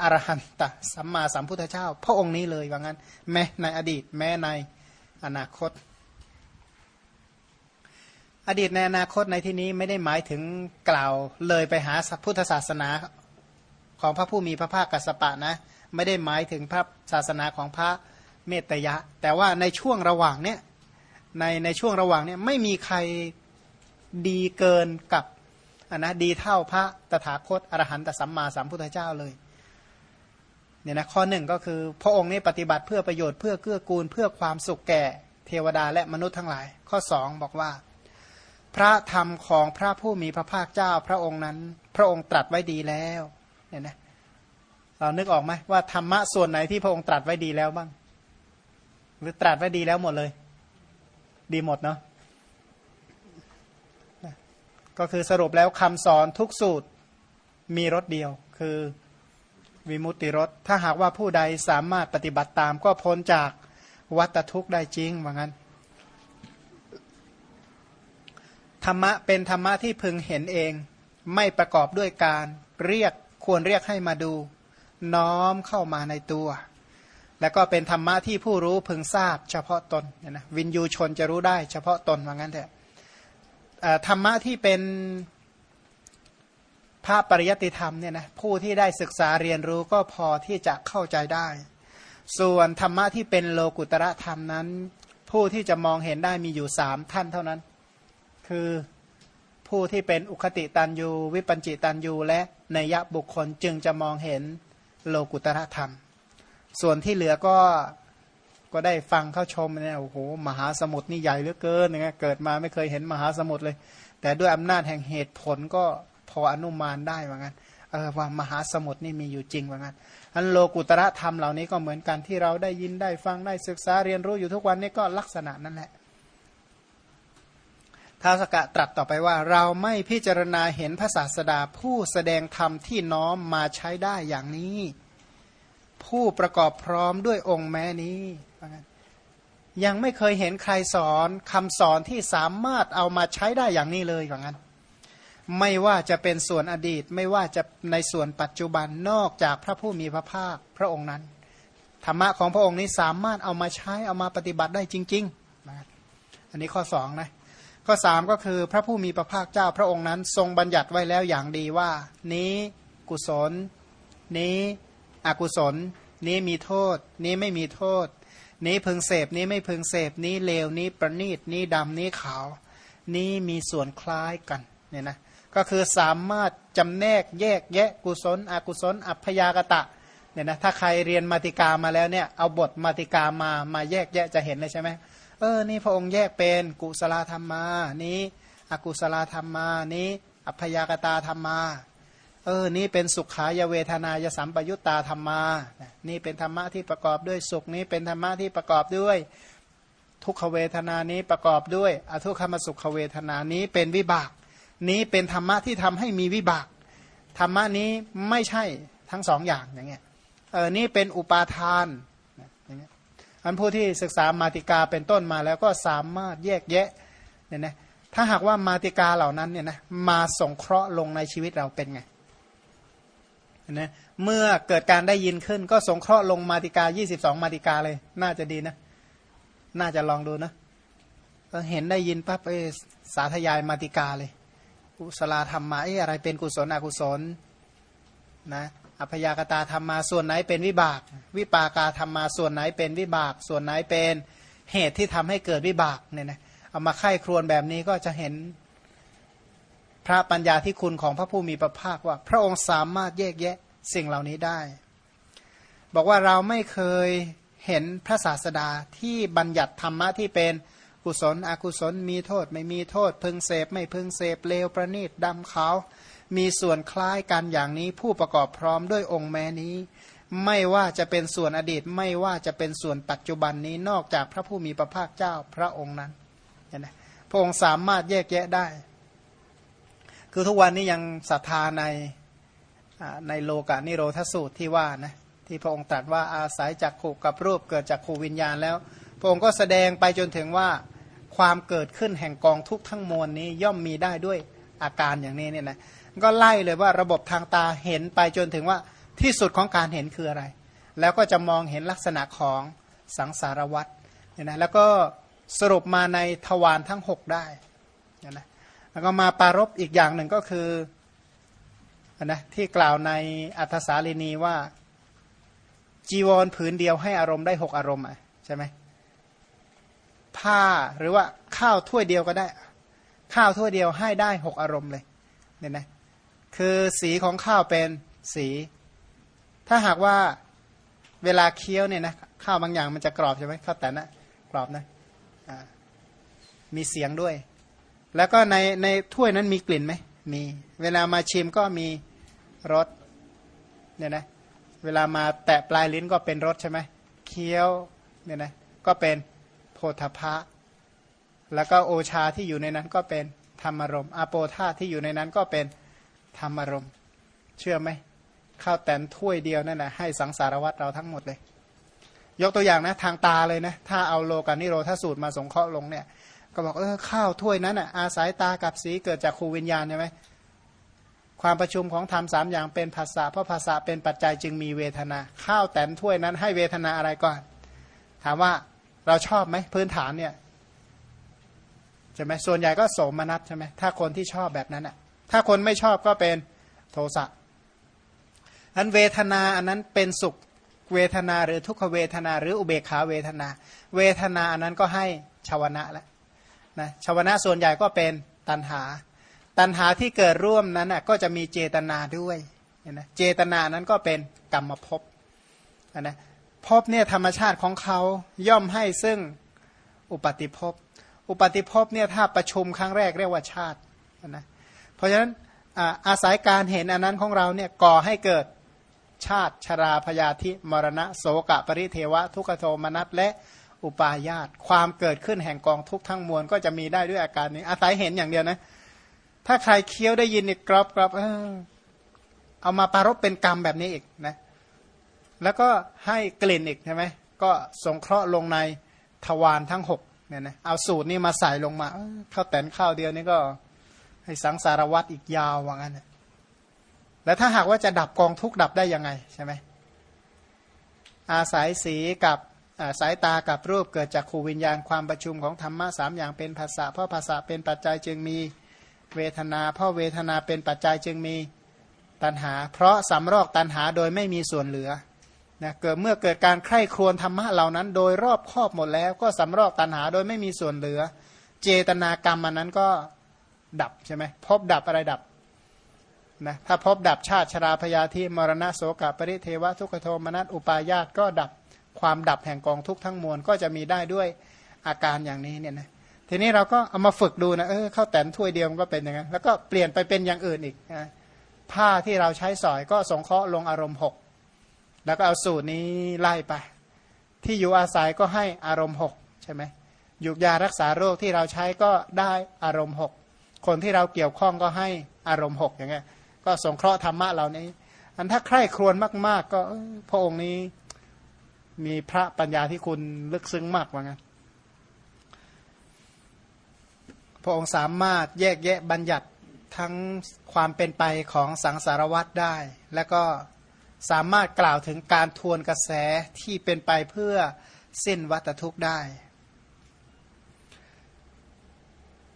A: อรหันตสัมมาสัมพุทธเจ้า พระองค์นี้เลยว่างั้น แม้ในอดีตแม้ในอนาคต อดีตในอนาคตในที่นี้ไม่ได้หมายถึงกล่าวเลยไปหาพุทธศาสนาของพระผู้มีพระภาคกัสปะนะ ไม่ได้หมายถึงพระศาสนาของพระเมตยะ แต่ว่าในช่วงระหว่างเนี้ยในในช่วงระหว่างเนี้ยไม่มีใครดีเกินกับอนนะดีเท่าพระตถาคตอรหันตสัมมาสัมพุทธเจ้าเลยเนี่ยนะข้อหนึ่งก็คือพระองค์นี้ปฏิบัติเพื่อประโยชน์เพื่อเกื้อกูล เพื่อความสุขแก่เทวดาและมนุษย์ทั้งหลาย ข้อสองบอกว่า พระธรรมของพระผู้มีพระภาคเจ้าพระองค์นั้น พระองค์ตรัสไว้ดีแล้วเนี่ยนะเรานึกออกไหมว่าธรรมะส่วนไหนที่พระองค์ตรัสไว้ดีแล้วบ้าง หรือตรัสไว้ดีแล้วหมดเลย ดีหมดเนาะก็คือสรุปแล้วคำสอนทุกสูตรมีรสเดียว คือวิมุตติรสถ้าหากว่าผู้ใดสามารถปฏิบัติตามก็พ้นจากวัตทุกข์ได้จริงว่างั้น ธรรมะเป็นธรรมะที่พึงเห็นเอง ไม่ประกอบด้วยการเรียกควรเรียกให้มาดู น้อมเข้ามาในตัว แล้วก็เป็นธรรมะที่ผู้รู้พึงทราบเฉพาะตนนะวินยูชนจะรู้ได้เฉพาะตนว่างั้นเถอะธรรมะที่เป็นพระปริยติธรรมเนี่ยนะผู้ที่ได้ศึกษาเรียนรู้ก็พอที่จะเข้าใจได้ ส่วนธรรมะที่เป็นโลกุตระธรรมนั้น ผู้ที่จะมองเห็นได้มีอยู่สามท่านเท่านั้น คือผู้ที่เป็นอุคติตันยูวิปัญจิตันยูและนยบุคคลจึงจะมองเห็นโลกุตระธรรม ส่วนที่เหลือก็ก็ได้ฟังเข้าชมเนี่ยโอ้โหมหาสมุทรนี่ใหญ่เหลือเกินเนี่ยเกิดมาไม่เคยเห็นมหาสมุทรเลย แต่ด้วยอำนาจแห่งเหตุผลก็พออนุมานได้ว่างั้นเออว่ามหาสมุทรนี่มีอยู่จริงว่างั้นอันโลกุตระธรรมเหล่านี้ก็เหมือนกันที่เราได้ยินได้ฟังได้ศึกษาเรียนรู้อยู่ทุกวันนี้ก็ลักษณะนั้นแหละ ท้าวสกะตรัสต่อไปว่า เราไม่พิจารณาเห็นพระศาสดาผู้แสดงธรรมที่น้อมมาใช้ได้อย่างนี้ ผู้ประกอบพร้อมด้วยองค์แม้นี้ยังไม่เคยเห็นใครสอนคำสอนที่สามารถเอามาใช้ได้อย่างนี้เลยอย่างนั้น ไม่ว่าจะเป็นส่วนอดีตไม่ว่าจะในส่วนปัจจุบันนอกจากพระผู้มีพระภาคพระองค์นั้นธรรมะของพระองค์นี้สามารถเอามาใช้เอามาปฏิบัติได้จริงๆอันนี้ข้อสองนะ ข้อสามก็คือพระผู้มีพระภาคเจ้าพระองค์นั้น ทรงบัญญัติไว้แล้วอย่างดีว่า นี้กุศล นี้อกุศล นี้มีโทษ นี้ไม่มีโทษ นี้พึงเสพนี้ไม่พึงเสพนี้เลวนี้ประณีตนี้ดำนี้ขาว นี้มีส่วนคล้ายกันเนี่ยนะก็คือสามารถจำแนกแยกแยะกุศล อกุศล อัพยากตะเนี่ยนะถ้าใครเรียนมาติกามาแล้วเนี่ยเอาบทมาติกามามาแยกแยะจะเห็นเลยใช่ไหม เออนี่พระองค์แยกเป็นกุศลธรรมา นี้อกุศลธรรมานี้อัพยากตาธรรมา เออ นี่เป็นสุขายเวทนายสัมปยุตตาธรรมา นี่เป็นธรรมะที่ประกอบด้วยสุขนี้เป็นธรรมะที่ประกอบด้วย ทุกขเวทนานี้ประกอบด้วยอทุกขมสุขเวทนานี้เป็นวิบาก นี้เป็นธรรมะที่ทำให้มีวิบาก ธรรมะนี้ไม่ใช่ทั้งสองอย่างอย่างเงี้ย เออ นี่เป็นอุปาทาน อันผู้ที่ศึกษามาติกาเป็นต้นมาแล้วก็สามารถแยกแยะเนี่ยนะถ้าหากว่ามาติกาเหล่านั้นเนี่ยนะมาสงเคราะห์ลงในชีวิตเราเป็นไงนะเมื่อเกิดการได้ยินขึ้น ก็สงเคราะห์ลงมาติกา 22 มาติกาเลย น่าจะดีนะ น่าจะลองดูนะเห็นได้ยินปั๊บเอสาธยายมาติกาเลย กุศลธรรมมาเออะไรเป็นกุศลอกุศลนะ อัพยากตาธรรมมาส่วนไหนเป็นวิบาก วิปากาธรรมมาส่วนไหนเป็นวิบาก ส่วนไหนเป็นเหตุที่ทำให้เกิดวิบากเนี่ยนะเอามาไข้ครวนแบบนี้ก็จะเห็นพระปัญญาที่คุณของพระผู้มีพระภาคว่า พระองค์สามารถแยกแยะสิ่งเหล่านี้ได้ บอกว่าเราไม่เคยเห็นพระศาสดาที่บัญญัติธรรมะที่เป็นกุศลอกุศลมีโทษ ไม่มีโทษ พึงเสพไม่พึงเสพเลวประณีตดำขาว มีส่วนคล้ายกันอย่างนี้ผู้ประกอบพร้อมด้วยองค์แม้นี้ ไม่ว่าจะเป็นส่วนอดีตไม่ว่าจะเป็นส่วนปัจจุบันนี้นอกจากพระผู้มีพระภาคเจ้าพระองค์นั้นเห็นไหมพระองค์สามารถแยกแยะได้ คือทุกวันนี้ยังศรัทธาในในโลกานิโรธสูตรที่ว่านะที่พระองค์ตรัสว่าอาศัยจากขู่กับรูปเกิดจากขู่วิญญาณแล้ว พระองค์ก็แสดงไปจนถึงว่าความเกิดขึ้นแห่งกองทุกทั้งมวลนี้ย่อมมีได้ด้วยอาการอย่างนี้เนี่ยนะ ก็ไล่เลยว่าระบบทางตาเห็นไปจนถึงว่าที่สุดของการเห็นคืออะไร แล้วก็จะมองเห็นลักษณะของสังสารวัตรเนี่ยนะแล้วก็สรุปมาในทวารทั้ง 6 ได้เนี่ยนะแล้วก็มาปารบอีกอย่างหนึ่งก็คือนะที่กล่าวในอัธสาลีนีว่าจีวรผืนเดียวให้อารมณ์ได้หกอารมณ์อะใช่ไหมผ้าหรือว่าข้าวถ้วยเดียวก็ได้ ข้าวถ้วยเดียวให้ได้หกอารมณ์เลยเนี่ยนะ คือสีของข้าวเป็นสี ถ้าหากว่าเวลาเคี้ยวเนี่ยนะข้าวบางอย่างมันจะกรอบใช่ไหมข้าวแต่นะกรอบนะมีเสียงด้วย แล้วก็ในในถ้วยนั้นมีกลิ่นไหมมีเวลามาชิมก็มีรสเนี่ยนะเวลามาแตะปลายลิ้นก็เป็นรสใช่ไหมเคี้ยวเนี่ยนะก็เป็นโพธพะ แล้วก็โอชาที่อยู่ในนั้นก็เป็นธรรมรมอาโปธาที่อยู่ในนั้นก็เป็น ธรรมารมณ์ เชื่อไหมข้าวแตนถ้วยเดียวนั่นแหละให้สังสารวัตรเราทั้งหมดเลย ยกตัวอย่างนะ ทางตาเลยนะ ถ้าเอาโลกานิโรธาสูตรมาสงเคราะห์ลงเนี่ย ก็บอกเออข้าวถ้วยนั้นอะอาศัยตากับสีเกิดจากครูวิญญาณใช่ไหมความประชุมของธรรมสามอย่างเป็นภาษาเพราะภาษาเป็นปัจจัยจึงมีเวทนา ข้าวแตนถ้วยนั้นให้เวทนาอะไรก่อน ถามว่าเราชอบไหมพื้นฐานเนี่ยใช่ไหมส่วนใหญ่ก็โสมนัสใช่ไหมถ้าคนที่ชอบแบบนั้นอะ ถ้าคนไม่ชอบก็เป็นโทสะอันเวทนาอันนั้นเป็นสุขเวทนาหรือทุกขเวทนา หรืออุเบกขาเวทนา เวทนาอันนั้นก็ให้ชาวนะแล้วนะชาวนะส่วนใหญ่ก็เป็นตันหา ตันหาที่เกิดร่วมนั้นก็จะมีเจตนาด้วยนะเจตนานั้นก็เป็นกรรมภพนะภพเนี่ยธรรมชาติของเขาย่อมให้ซึ่งอุปาติภพ อุปาติภพเนี่ยถ้าประชุมครั้งแรกเรียกว่าชาตินะ เพราะฉะนั้นอาศัยการเห็นอันนั้นของเราเนี่ยก่อให้เกิดชาติชราพยาธิมรณะโสกะปริเทวะ ทุกขโทมนัสและอุปาญาตความเกิดขึ้นแห่งกองทุกทั้งมวลก็จะมีได้ด้วยอาการนี้ อาศัยเห็นอย่างเดียวนะ ถ้าใครเคี้ยวได้ยินอีกกรอบกรอบเออเอามาปารบเป็นกรรมแบบนี้อีกนะ แล้วก็ให้กลิ่นอีกใช่ไหมก็สงเคราะห์ลงในทวารทั้งหกเนี่ยนะเอาสูตรนี้มาใส่ลงมาข้าวแตนข้าวเดียวนี่ก็ ให้สังสารวัตรอีกยาวว่างั้นแล้วถ้าหากว่าจะดับกองทุกดับได้ยังไงใช่ไหมอาศัยสีกับสายตากับรูปเกิดจากขูวิญญาณความประชุมของธรรมะสามอย่างเป็นภาษาเพราะภาษาเป็นปัจจัยจึงมีเวทนา เพราะเวทนาเป็นปัจจัยจึงมีตัณหา เพราะสำรอกตัณหาโดยไม่มีส่วนเหลือนะเกิดเมื่อเกิดการใคร่ครวญธรรมะเหล่านั้น โดยรอบครอบหมดแล้ว ก็สำรอกตัณหาโดยไม่มีส่วนเหลือ เจตนากรรมมันนั้นก็ ดับใช่ไหมพบดับอะไรดับนะถ้าพบดับชาติชราพยาธิมรณะโสกปริเทวะทุกขโทมนัสอุปายาตก็ดับความดับแห่งกองทุกทั้งมวลก็จะมีได้ด้วยอาการอย่างนี้เนี่ยนะทีนี้เราก็เอามาฝึกดูนะเออข้าวแตนถ้วยเดียวมันก็เป็นอย่างนั้นแล้วก็เปลี่ยนไปเป็นอย่างอื่นอีกนะผ้าที่เราใช้สอยก็สงเคราะห์ลงอารมณ์หกแล้วก็เอาสูตรนี้ไล่ไป ที่อยู่อาศัยก็ให้อารมณ์หกใช่ไหมยุกยารักษาโรคที่เราใช้ก็ได้อารมณ์หก คนที่เราเกี่ยวข้องก็ให้อารมณ์หกอย่างเงี้ยก็สงเคราะห์ธรรมะเหล่านี้ อันถ้าใคร่ครวญมาก ๆ ก็พระองค์นี้มีพระปัญญาที่คุณลึกซึ้งมากว่างั้นพระองค์สามารถแยกแยะบัญญัติทั้งความเป็นไปของสังสารวัตรได้ และก็สามารถกล่าวถึงการทวนกระแสที่เป็นไปเพื่อสิ้นวัตทุกข์ได้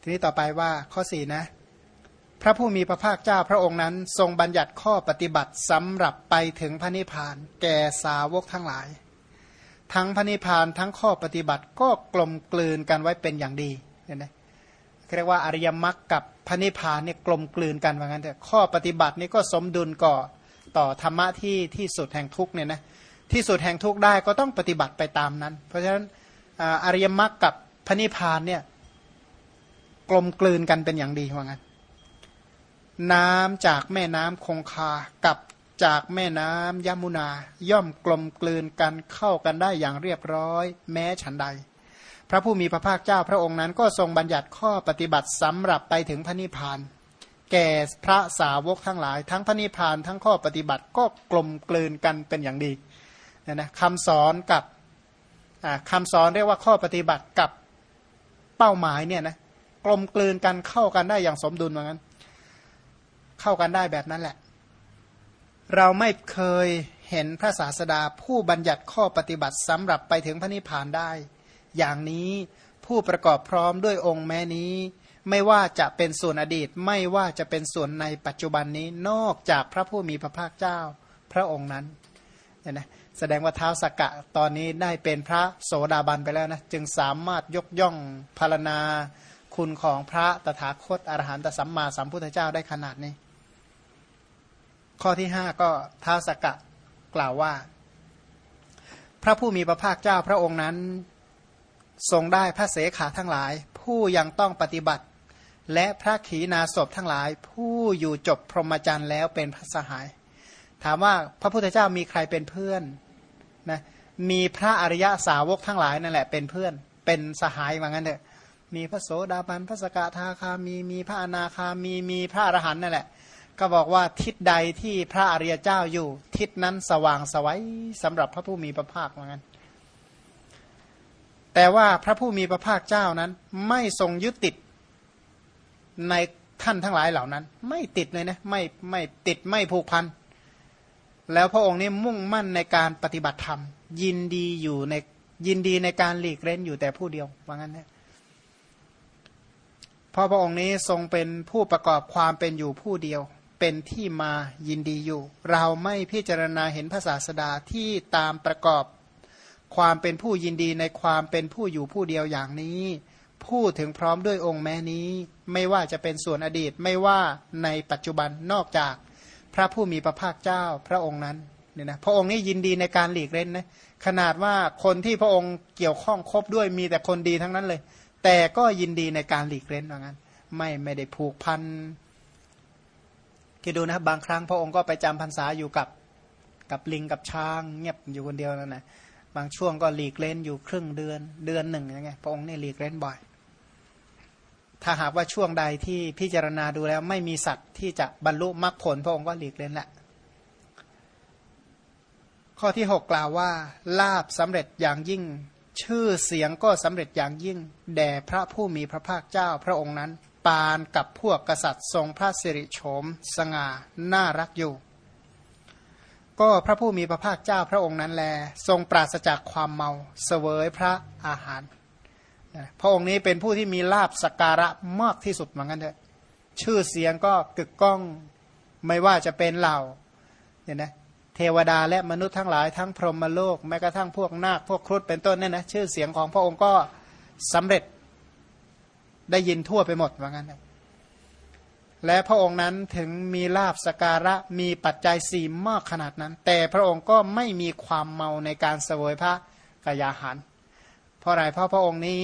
A: ทีนี้ต่อไปว่าข้อสี่นะพระผู้มีพระภาคเจ้าพระองค์นั้น ทรงบัญญัติข้อปฏิบัติสำหรับไปถึงพระนิพพาน แก่สาวกทั้งหลาย ทั้งพระนิพพานทั้งข้อปฏิบัติก็กลมกลืนกันไว้เป็นอย่างดีเห็นไหมเรียกว่าอริยมรรคกับพระนิพพานเนี่ยกลมกลืนกันว่างั้นแต่ข้อปฏิบัตินี้ก็สมดุลก่อต่อธรรมะที่ที่สุดแห่งทุกเนี่ยนะที่สุดแห่งทุกได้ก็ต้องปฏิบัติไปตามนั้น เพราะฉะนั้นอริยมรรคกับพระนิพพานเนี่ย ลมกลืนกันเป็นอย่างดีว่างั้นน้ำจากแม่น้ำคงคากับจากแม่น้ำยมุนา ย่อมกลมกลืนกันเข้ากันได้อย่างเรียบร้อย แม้ฉันใด พระผู้มีพระภาคเจ้าพระองค์นั้นก็ทรงบัญญัติข้อปฏิบัติสำหรับไปถึงพระนิพพาน แก่พระสาวกทั้งหลาย ทั้งพระนิพพานทั้งข้อปฏิบัติก็กลมกลืนกันเป็นอย่างดีนะนะคำสอนกับคำสอนเรียกว่าข้อปฏิบัติกับเป้าหมายเนี่ยนะ กลมกลืนกันเข้ากันได้อย่างสมดุลเหมือนกันเข้ากันได้แบบนั้นแหละ เราไม่เคยเห็นพระศาสดาผู้บัญญัติข้อปฏิบัติสำหรับไปถึงพระนิพพานได้ อย่างนี้ผู้ประกอบพร้อมด้วยองค์แม้นี้ ไม่ว่าจะเป็นส่วนอดีตไม่ว่าจะเป็นส่วนในปัจจุบันนี้นอกจากพระผู้มีพระภาคเจ้าพระองค์นั้นเนี่ยนะแสดงว่าเท้าสกกะตอนนี้ได้เป็นพระโสดาบันไปแล้วนะจึงสามารถยกย่องพารณา คุณของพระตถาคตอรหันตสัมมาสัมพุทธเจ้าได้ขนาดนี้ ข้อที่ห้าก็ท้าสกกะกล่าวว่า พระผู้มีพระภาคเจ้าพระองค์นั้น ทรงได้พระเสขาทั้งหลาย ผู้ยังต้องปฏิบัติ และพระขีณาสพทั้งหลาย ผู้อยู่จบพรหมจรรย์แล้วเป็นพระสหาย ถามว่าพระพุทธเจ้ามีใครเป็นเพื่อนนะมีพระอริยสาวกทั้งหลายนั่นแหละเป็นเพื่อนเป็นสหายว่างั้นเถอะ มีพระโสดาบันพระสกทาคามีมีพระอนาคามีมีพระอรหันต์นั่นแหละ ก็บอกว่าทิศใดที่พระอริยเจ้าอยู่ ทิศนั้นสว่างสวัยสำหรับพระผู้มีพระภาคเหมือนกันแต่ว่าพระผู้มีพระภาคเจ้านั้น ไม่ทรงยึดติดในท่านทั้งหลายเหล่านั้น ไม่ติดเลยนะไม่ไม่ติดไม่ผูกพันแล้วพระองค์นี้มุ่งมั่นในการปฏิบัติธรรม ยินดีอยู่ในยินดีในการหลีกเล่นอยู่แต่ผู้เดียวว่างั้นนะ เพราะพระองค์นี้ทรงเป็นผู้ประกอบความเป็นอยู่ผู้เดียว เป็นที่มายินดีอยู่ เราไม่พิจารณาเห็นภาษาสดาที่ตามประกอบความเป็นผู้ยินดีในความเป็นผู้อยู่ผู้เดียวอย่างนี้ พูดถึงพร้อมด้วยองค์แม้นี้ ไม่ว่าจะเป็นส่วนอดีตไม่ว่าในปัจจุบันนอกจากพระผู้มีพระภาคเจ้าพระองค์นั้นเนี่ยนะพระองค์นี้ยินดีในการหลีกเล่นนะขนาดว่าคนที่พระองค์เกี่ยวข้องครบด้วยมีแต่คนดีทั้งนั้นเลย แต่ก็ยินดีในการหลีกเล่นว่างั้น ไม่ไม่ได้ผูกพันคิดดูนะบางครั้งพระองค์ก็ไปจำพรรษาอยู่กับกับลิงกับช้างเงียบอยู่คนเดียวนั่นแหละบางช่วงก็หลีกเล่นอยู่ครึ่งเดือนเดือนหนึ่งย่างเงี้ยพระองค์เนี่ยหลีกเล่นบ่อย ถ้าหากว่าช่วงใดที่พิจารณาดูแล้วไม่มีสัตว์ที่จะบรรลุมรรคผล พระองค์ก็หลีกเล่นแหละข้อที่หกกล่าวว่าลาบสำเร็จอย่างยิ่ง ชื่อเสียงก็สำเร็จอย่างยิ่ง แด่พระผู้มีพระภาคเจ้าพระองค์นั้น ปานกับพวกกษัตริย์ทรงพระสิริโฉม สง่าน่ารักอยู่ ก็พระผู้มีพระภาคเจ้าพระองค์นั้นแล ทรงปราศจากความเมาเสวยพระอาหาร พระองค์นี้เป็นผู้ที่มีลาบสการะมากที่สุดเหมือนกันเถอะชื่อเสียงก็กึกก้องไม่ว่าจะเป็นเหล่าเนี่ยนะ เทวดาและมนุษย์ทั้งหลายทั้งพรหมโลกแม้กระทั่งพวกนาคพวกครุฑเป็นต้นเนี่ยนะชื่อเสียงของพระองค์ก็สำเร็จได้ยินทั่วไปหมดว่างั้นและพระองค์นั้นถึงมีลาบสการะมีปัจจัยสี่มากขนาดนั้น แต่พระองค์ก็ไม่มีความเมาในการเสวยพระกายาหารเพราะอะไรเพราะพระองค์นี้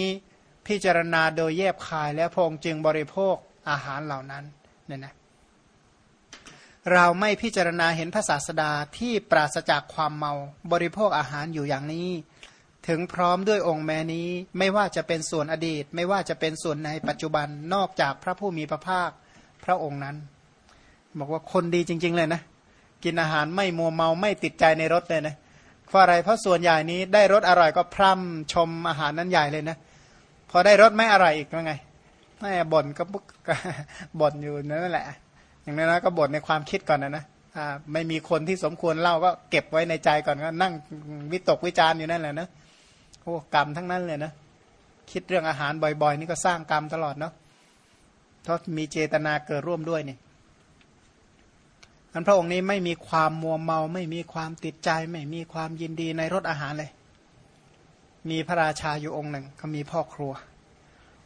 A: พิจารณาโดยแยบคายและพระองค์จึงบริโภคอาหารเหล่านั้นเนี่ยนะ เราไม่พิจารณาเห็นพระศาสดาที่ปราศจากความเมาบริโภคอาหารอยู่อย่างนี้ ถึงพร้อมด้วยองค์แม้นี้ไม่ว่าจะเป็นส่วนอดีต ไม่ว่าจะเป็นส่วนในปัจจุบันนอกจากพระผู้มีพระภาคพระองค์นั้น บอกว่าคนดีจริง ๆ เลยนะ กินอาหารไม่มัวเมาไม่ติดใจในรสเลยนะเพราะอะไรเพราะส่วนใหญ่นี้ได้รสอร่อยก็พร่ำชมอาหารนั้นใหญ่เลยนะพอได้รสไม่อร่อยอีกยังไงไม่บ่นก็บ่นอยู่นั่นแหละ อย่างนั้นะก็บ่นในความคิดก่อนนะนะไม่มีคนที่สมควรเล่าก็เก็บไว้ในใจก่อนก็นั่งวิตกวิจารณ์อยู่นั่นแหละนะโอ้กรรมทั้งนั้นเลยนะคิดเรื่องอาหารบ่อยๆ นี่ก็สร้างกรรมตลอดเนาะเพราะมีเจตนาเกิดร่วมด้วยนี่อันพระองค์นี้ไม่มีความมัวเมา ไม่มีความติดใจ ไม่มีความยินดีในรสอาหารเลย มีพระราชาอยู่องค์หนึ่งเขามีพ่อครัว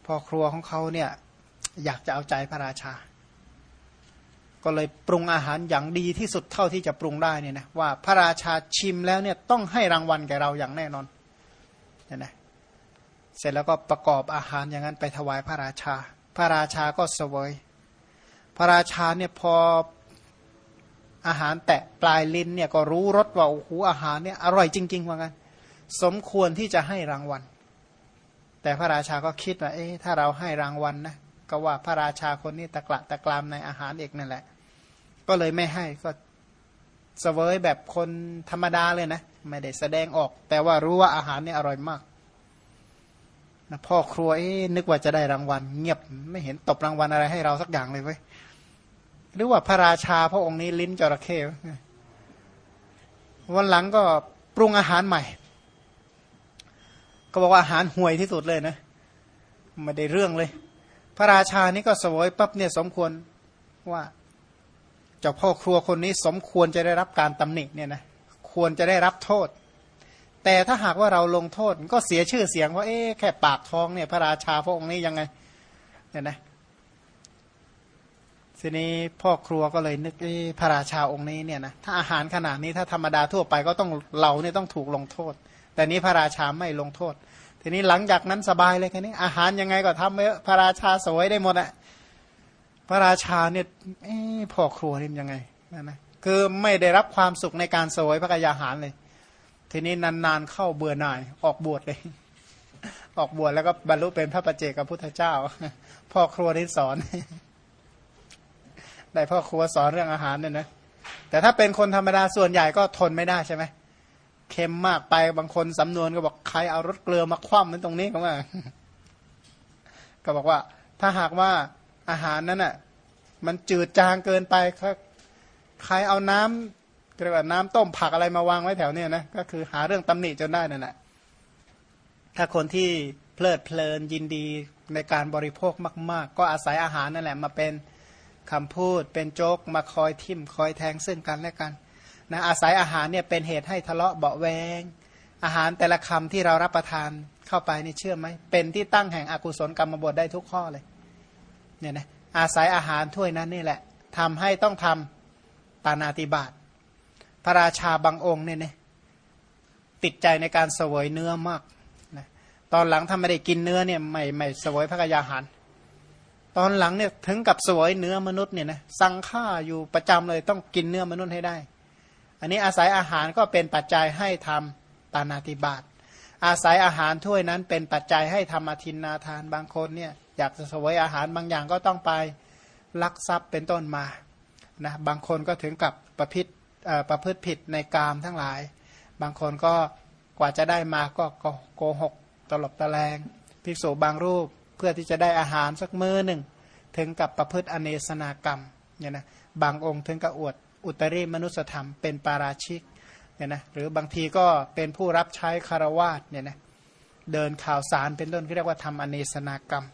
A: พ่อครัวของเขาเนี่ย อยากจะเอาใจพระราชา ก็เลยปรุงอาหารอย่างดีที่สุดเท่าที่จะปรุงได้เนี่ยนะว่าพระราชาชิมแล้วเนี่ยต้องให้รางวัลแก่เราอย่างแน่นอนเนี่ยนะเสร็จแล้วก็ประกอบอาหารอย่างนั้นไปถวายพระราชา พระราชาก็เสวย พระราชาเนี่ยพออาหารแตะปลายลิ้นเนี่ยก็รู้รสว่าโอ้โหอาหารเนี่ยอร่อยจริงๆว่างั้นสมควรที่จะให้รางวัล แต่พระราชาก็คิดว่าเอ๊ะถ้าเราให้รางวัลนะก็ว่าพระราชาคนนี้ตะกละตะกรามในอาหารเอกนั่นแหละ ก็เลยไม่ให้ก็เสวยแบบคนธรรมดาเลยนะ ไม่ได้แสดงออก แต่ว่ารู้ว่าอาหารเนี่ยอร่อยมากนะพ่อครัวเอ๊นึกว่าจะได้รางวัล เงียบไม่เห็นตบรางวัลอะไรให้เราสักอย่างเลยเว้ยหรือว่าพระราชาพระองค์นี้ลิ้นจระเข้วันหลังก็ปรุงอาหารใหม่ ก็บอกว่าอาหารห่วยที่สุดเลยนะไม่ได้เรื่องเลย พระราชานี่ก็สวยปั๊บเนี่ยสมควรว่า เจ้าพ่อครัวคนนี้สมควรจะได้รับการตำหนิเนี่ยนะควรจะได้รับโทษ แต่ถ้าหากว่าเราลงโทษก็เสียชื่อเสียงว่าเอ๊ะแค่ปากท้องเนี่ยพระราชาพระองค์นี้ยังไงเนี่ยนะทีนี้พ่อครัวก็เลยนึกพระราชาองค์นี้เนี่ยนะถ้าอาหารขนาดนี้ถ้าธรรมดาทั่วไปก็ต้องเราเนี่ยต้องถูกลงโทษ แต่นี้พระราชาไม่ลงโทษ ทีนี้หลังจากนั้นสบายเลยแค่นี้อาหารยังไงก็ทำไปพระราชาสวยได้หมดอะ พระราชาเนี่ยพ่อครัวนี่ยังไงนะนะคือไม่ได้รับความสุขในการสวยพระกยาหารเลย ทีนี้นานๆเข้าเบื่อหน่ายออกบวชเลย ออกบวชแล้วก็บรรลุเป็นพระปัจเจกับพุทธเจ้า พ่อครัวนี่สอน ได้พ่อครัวสอนเรื่องอาหารเนี่ยนะ แต่ถ้าเป็นคนธรรมดาส่วนใหญ่ก็ทนไม่ได้ใช่ไหมเค็มมากไปบางคนสำนวนก็บอกใครเอารถเกลือมาคว่ำในตรงนี้ก็ว่า ก็บอกว่า ถ้าหากว่า อาหารนั้นอะมันจืดจางเกินไปใครเอาน้ำเรียกว่าน้ำต้มผักอะไรมาวางไว้แถวเนี้ยนะก็คือหาเรื่องตำหนิจนได้นั่นแหละถ้าคนที่เพลิดเพลินยินดีในการบริโภคมาก ๆ ก็อาศัยอาหารนั่นแหละมาเป็นคำพูดเป็นโจกมาคอยทิมคอยแทงซึ่งกันและกันนะอาศัยอาหารเนี่ยเป็นเหตุให้ทะเลาะเบาแวง อาหารแต่ละคำที่เรารับประทานเข้าไปนี่เชื่อไหมเป็นที่ตั้งแห่งอกุศลกรรมบทได้ทุกข้อเลย เนี่ยนะอาศัยอาหารถ้วยนั้นนี่แหละทำให้ต้องทำปานาติบาตพระราชาบางองค์เนี่ยนะติดใจในการเสวยเนื้อมากนะตอนหลังถ้าไม่ได้กินเนื้อเนี่ยไม่ไม่เสวยพระกยาหาร ตอนหลังเนี่ยถึงกับสวยเนื้อมนุษย์เนี่ยนะสั่งฆ่าอยู่ประจำเลยต้องกินเนื้อมนุษย์ให้ได้ อันนี้อาศัยอาหารก็เป็นปัจจัยให้ทำปานาติบาตอาศัยอาหารถ้วยนั้นเป็นปัจจัยให้ทำอธินนาทานบางคนเนี่ย อยากจะสวยอาหารบางอย่างก็ต้องไปลักทรัพย์เป็นต้นมานะบางคนก็ถึงกับประพฤติประพฤติผิดในกามทั้งหลาย บางคนก็กว่าจะได้มาก็โกหกตลบตะแลงภิกษุบางรูปเพื่อที่จะได้อาหารสักมื้อหนึ่ง ถึงกับประพฤติอเนสนากรรมเนี่ยนะบางองค์ถึงกับอวดอุตริมนุสธรรมเป็นปาราชิกเนี่ยนะหรือบางทีก็เป็นผู้รับใช้คารวาสเนี่ยนะเดินข่าวสารเป็นต้นที่เรียกว่าทำอเนสนากรรม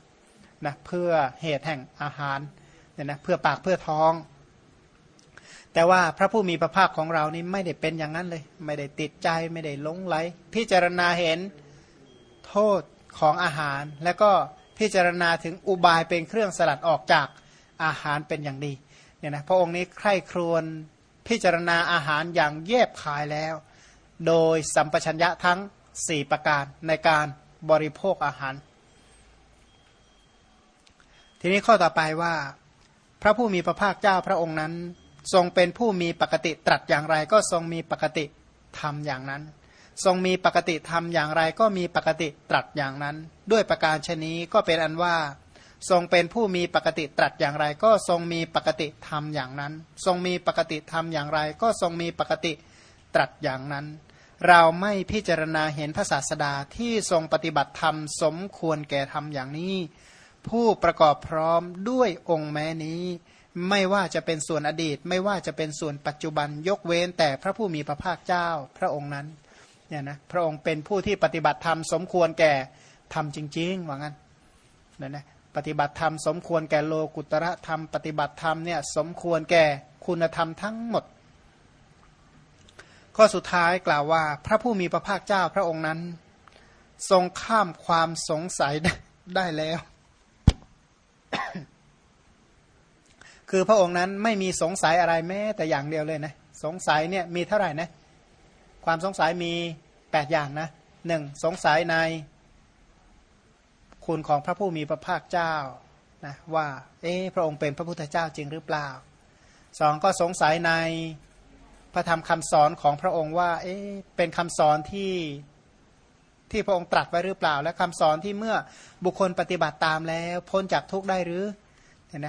A: นะเพื่อเหตุแห่งอาหารเนี่ยนะเพื่อปากเพื่อท้อง แต่ว่าพระผู้มีพระภาคของเรานี่ไม่ได้เป็นอย่างนั้นเลย ไม่ได้ติดใจไม่ได้ลงไหล พิจารณาเห็นโทษของอาหาร แล้วก็พิจารณาถึงอุบายเป็นเครื่องสลัดออกจากอาหารเป็นอย่างดีเนี่ยนะพระองค์นี้ใคร่ครวญพิจารณาอาหารอย่างแยบคายแล้ว โดยสัมปชัญญะทั้ง 4 ประการในการบริโภคอาหาร ทีนี้ข้อต่อไปว่า พระผู้มีพระภาคเจ้าพระองค์นั้น ทรงเป็นผู้มีปกติตรัสอย่างไร ก็ทรงมีปกติทำอย่างนั้น ทรงมีปกติทำอย่างไร ก็มีปกติตรัสอย่างนั้น ด้วยประการชนี้ก็เป็นอันว่า ทรงเป็นผู้มีปกติตรัสอย่างไร ก็ทรงมีปกติทำอย่างนั้น ทรงมีปกติทำอย่างไร ก็ทรงมีปกติตรัสอย่างนั้น เราไม่พิจารณาเห็นพระศาสดาที่ทรงปฏิบัติธรรมสมควรแก่ธรรมอย่างนี้ ผู้ประกอบพร้อมด้วยองค์แม้นี้ ไม่ว่าจะเป็นส่วนอดีต ไม่ว่าจะเป็นส่วนปัจจุบันยกเว้นแต่พระผู้มีพระภาคเจ้าพระองค์นั้นเนี่ยนะพระองค์เป็นผู้ที่ปฏิบัติธรรมสมควรแก่ธรรมจริงๆว่างั้นเนี่ยนะปฏิบัติธรรมสมควรแก่โลกุตระธรรม ปฏิบัติธรรมเนี่ยสมควรแก่คุณธรรมทั้งหมด ข้อสุดท้ายกล่าวว่า พระผู้มีพระภาคเจ้าพระองค์นั้น ทรงข้ามความสงสัยได้แล้ว คือพระองค์นั้นไม่มีสงสัยอะไรแม้แต่อย่างเดียวเลยนะ สงสัยเนี่ยมีเท่าไหร่นะ ความสงสัยมีแปดอย่างนะหนึ่งสงสัยในคุณของพระผู้มีพระภาคเจ้านะว่า เอ๊พระองค์เป็นพระพุทธเจ้าจริงหรือเปล่าสองก็สงสัยในพระธรรมคำสอนของพระองค์ว่า เอ๊เป็นคำสอนที่ ที่พระองค์ตรัสไว้หรือเปล่า และคำสอนที่เมื่อบุคคลปฏิบัติตามแล้ว พ้นจากทุกข์ได้หรือเห็นไหม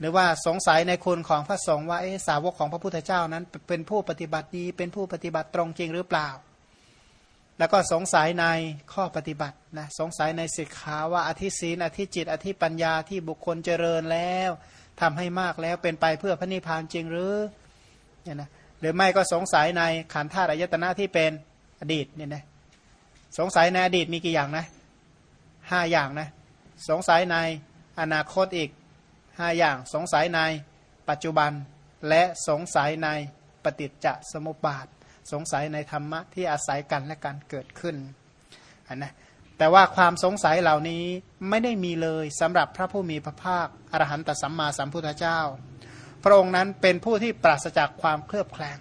A: หรือว่าสงสัยในคุณของพระสงฆ์ว่าสาวกของพระพุทธเจ้านั้น เป็นผู้ปฏิบัติดีเป็นผู้ปฏิบัติตรงจริงหรือเปล่า แล้วก็สงสัยในข้อปฏิบัตินะสงสัยในสิกขาว่าอธิศีนอธิจิต อธิปัญญาที่บุคคลเจริญแล้วทำให้มากแล้วเป็นไปเพื่อพระนิพพานจริงหรือเนี่ยนะหรือไม่ก็สงสัยในขันธ์ธาตุอายตนะที่เป็นอดีตเนี่ยนะ สงสัยในอดีตมีกี่อย่างนะห้าอย่างนะ สงสัยในอนาคตอีกห้าอย่าง สงสัยในปัจจุบัน และสงสัยในปฏิจจสมุปบาท สงสัยในธรรมะที่อาศัยกันและการเกิดขึ้นนนะแต่ว่าความสงสัยเหล่านี้ไม่ได้มีเลยสำหรับพระผู้มีพระภาคอรหันตสัมมาสัมพุทธเจ้า พระองค์นั้นเป็นผู้ที่ปราศจากความเคลือบแคลง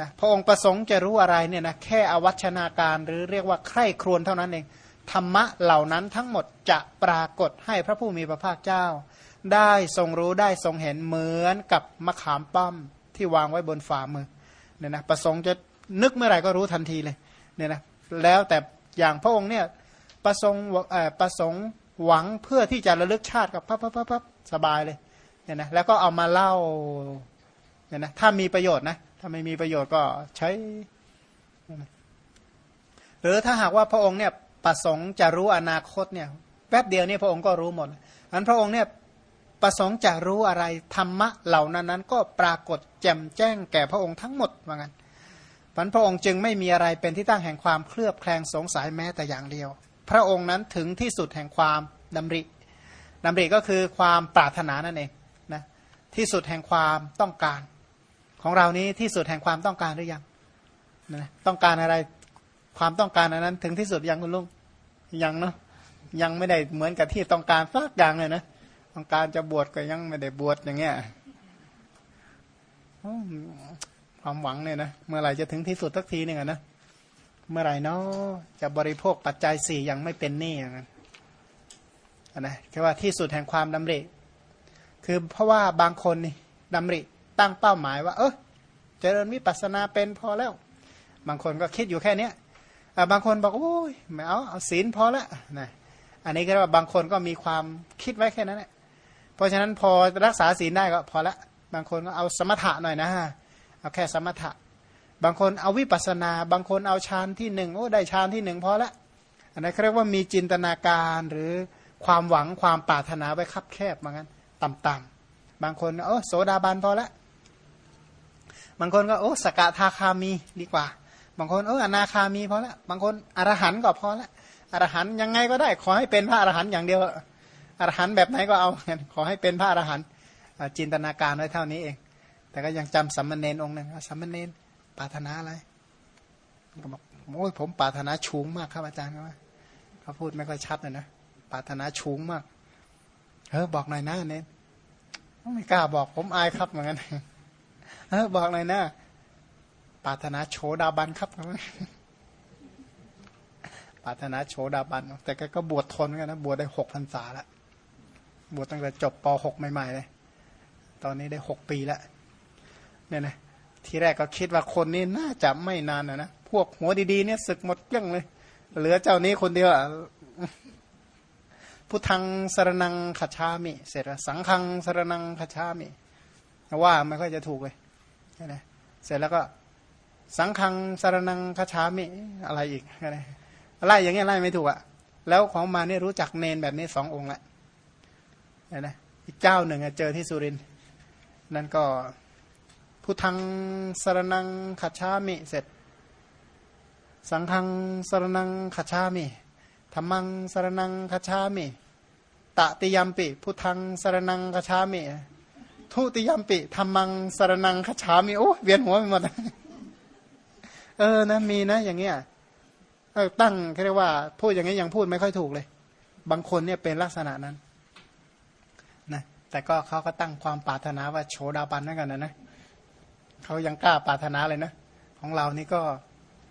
A: นะพระองค์ประสงค์จะรู้อะไรเนี่ยนะแค่อวัชนาการหรือเรียกว่าใคร่ครวญเท่านั้นเองธรรมะเหล่านั้นทั้งหมดจะปรากฏให้พระผู้มีพระภาคเจ้า ได้ทรงรู้ได้ทรงเห็นเหมือนกับมะขามป้อมที่วางไว้บนฝ่ามือเนี่ยนะประสงค์จะนึกเมื่อไหร่ก็รู้ทันทีเลยเนี่ยนะแล้วแต่อย่างพระองค์เนี่ยประสงค์ประสงค์หวังเพื่อที่จะระลึกชาติกับพับพับพับสบายเลยเนี่ยนะแล้วก็เอามาเล่าเนี่ยนะถ้ามีประโยชน์นะ ถ้าไม่มีประโยชน์ก็ใช้ หรือถ้าหากว่าพระองค์เนี่ยประสงค์จะรู้อนาคตเนี่ยแป๊บเดียวเนี่ยพระองค์ก็รู้หมดอันพระองค์เนี่ยประสงค์จะรู้อะไรธรรมะเหล่านั้นนั้นก็ปรากฏแจ่มแจ้งแก่พระองค์ทั้งหมดว่างั้นพันพระองค์จึงไม่มีอะไรเป็นที่ตั้งแห่งความเคลือบแคลงสงสัยแม้แต่อย่างเดียว พระองค์นั้นถึงที่สุดแห่งความดำริดำริก็คือความปรารถนานั่นเองนะที่สุดแห่งความต้องการ ของเรานี้ที่สุดแห่งความต้องการหรือยังนะต้องการอะไรความต้องการอันนั้น ถึงที่สุดยังคุณลุงยังเนาะยังไม่ได้เหมือนกับที่ต้องการสักอย่างเลยนะต้องการจะบวชก็ยังไม่ได้บวชอย่างเงี้ยความหวังเนี่ยนะเมื่อไหร่จะถึงที่สุดสักทีหนึ่งนะเมื่อไหร่เนาะจะบริโภคปัจจัยสี่ยังไม่เป็นหนี้อย่างนั้นนะแค่ว่าที่สุดแห่งความดำริ คือเพราะว่าบางคนนี่ดำริ ตั้งเป้าหมายว่า เออเจริญวิปัสสนาเป็นพอแล้ว บางคนก็คิดอยู่แค่เนี้ยบางคนบอกโอ้ยไม่เอาเอาศีลพอแล้วนะอันนี้ก็ว่าบางคนก็มีความคิดไว้แค่นั้นแหละเพราะฉะนั้นพอรักษาศีลได้ก็พอละบางคนก็เอาสมถะหน่อยนะเอาแค่สมถะ บางคนเอาวิปัสนา บางคนเอาฌานที่หนึ่งโอ้ได้ฌานที่หนึ่งพอละอันนั้นเรียกว่ามีจินตนาการหรือความหวังความปรารถนาไว้คับแคบเหมือนกันต่ำๆบางคนโอ้โสดาบันพอละ บางคนก็โอ้สกทาคามีดีกว่า บางคนเอออนาคามีพอละบางคนอรหันต์ก็พอละอรหันต์ยังไงก็ได้ ขอให้เป็นพระอรหันต์อย่างเดียวอรหันต์แบบไหนก็เอาขอให้เป็นพระอรหันต์จินตนาการไว้เท่านี้เอง แต่ก็ยังจำสัมมเนนองค์หนึ่งสัมมเนนปารถนาอะไรก็บอกโอ้ยผมปารถนาชูงมากครับอาจารย์ครับเขาพูดไม่ค่อยชัดเลยนะปารถนาชูงมากเออบอกหน่อยนะเน้นไม่กล้าบอกผมอายครับเหมือนกัน บอกหน่อยนะปาถนาโชดาบันครับปาถนาโชดาบัน แต่ก็บวชทนกันนะ บวชได้หกพรรษาแล้วบวชตั้งแต่จบปหกใหม่ๆเลย ตอนนี้ได้หกปีแล้วเนี่ยนะทีแรกก็คิดว่าคนนี้น่าจะไม่นานนะนะ พวกหัวดีๆเนี่ยศึกหมดเกลี้ยงเลย เหลือเจ้านี้คนเดียวพุทธังสรนังขชามิ เสร็จแล้วสังฆังสรนังขชามิ ว่าไม่ค่อยจะถูกเลย นะเสร็จแล้วก็สังคังสารนังคาชามิอะไรอีกอะไรอะไรอย่างเงี้ยไล่ไม่ถูกอะแล้วของมาเนี่ยรู้จักเนนแบบนี้สององค์ละนะอีกเจ้าหนึ่งเจอที่สุรินนั่นก็พุทธังสารนังคชามิเสร็จ สังฆังสารนังคชามิธรรมังสารนังคชามิตติยมปิพุทธังสารนังคชามิ ทุติยมปิธรรมังสารนังคาชามิโอ้เวียนหัวไปหมดเออนะมีนะ อย่างเงี้ยตั้งเรียกว่า พูดอย่างนี้ยังพูดไม่ค่อยถูกเลย บางคนเนี่ยเป็นลักษณะนั้นนะแต่ก็เขาก็ตั้งความปรารถนาว่าโชดาบันนั่นกันนะนะเขายังกล้าปรารถนาเลยนะ ของเรานี่ก็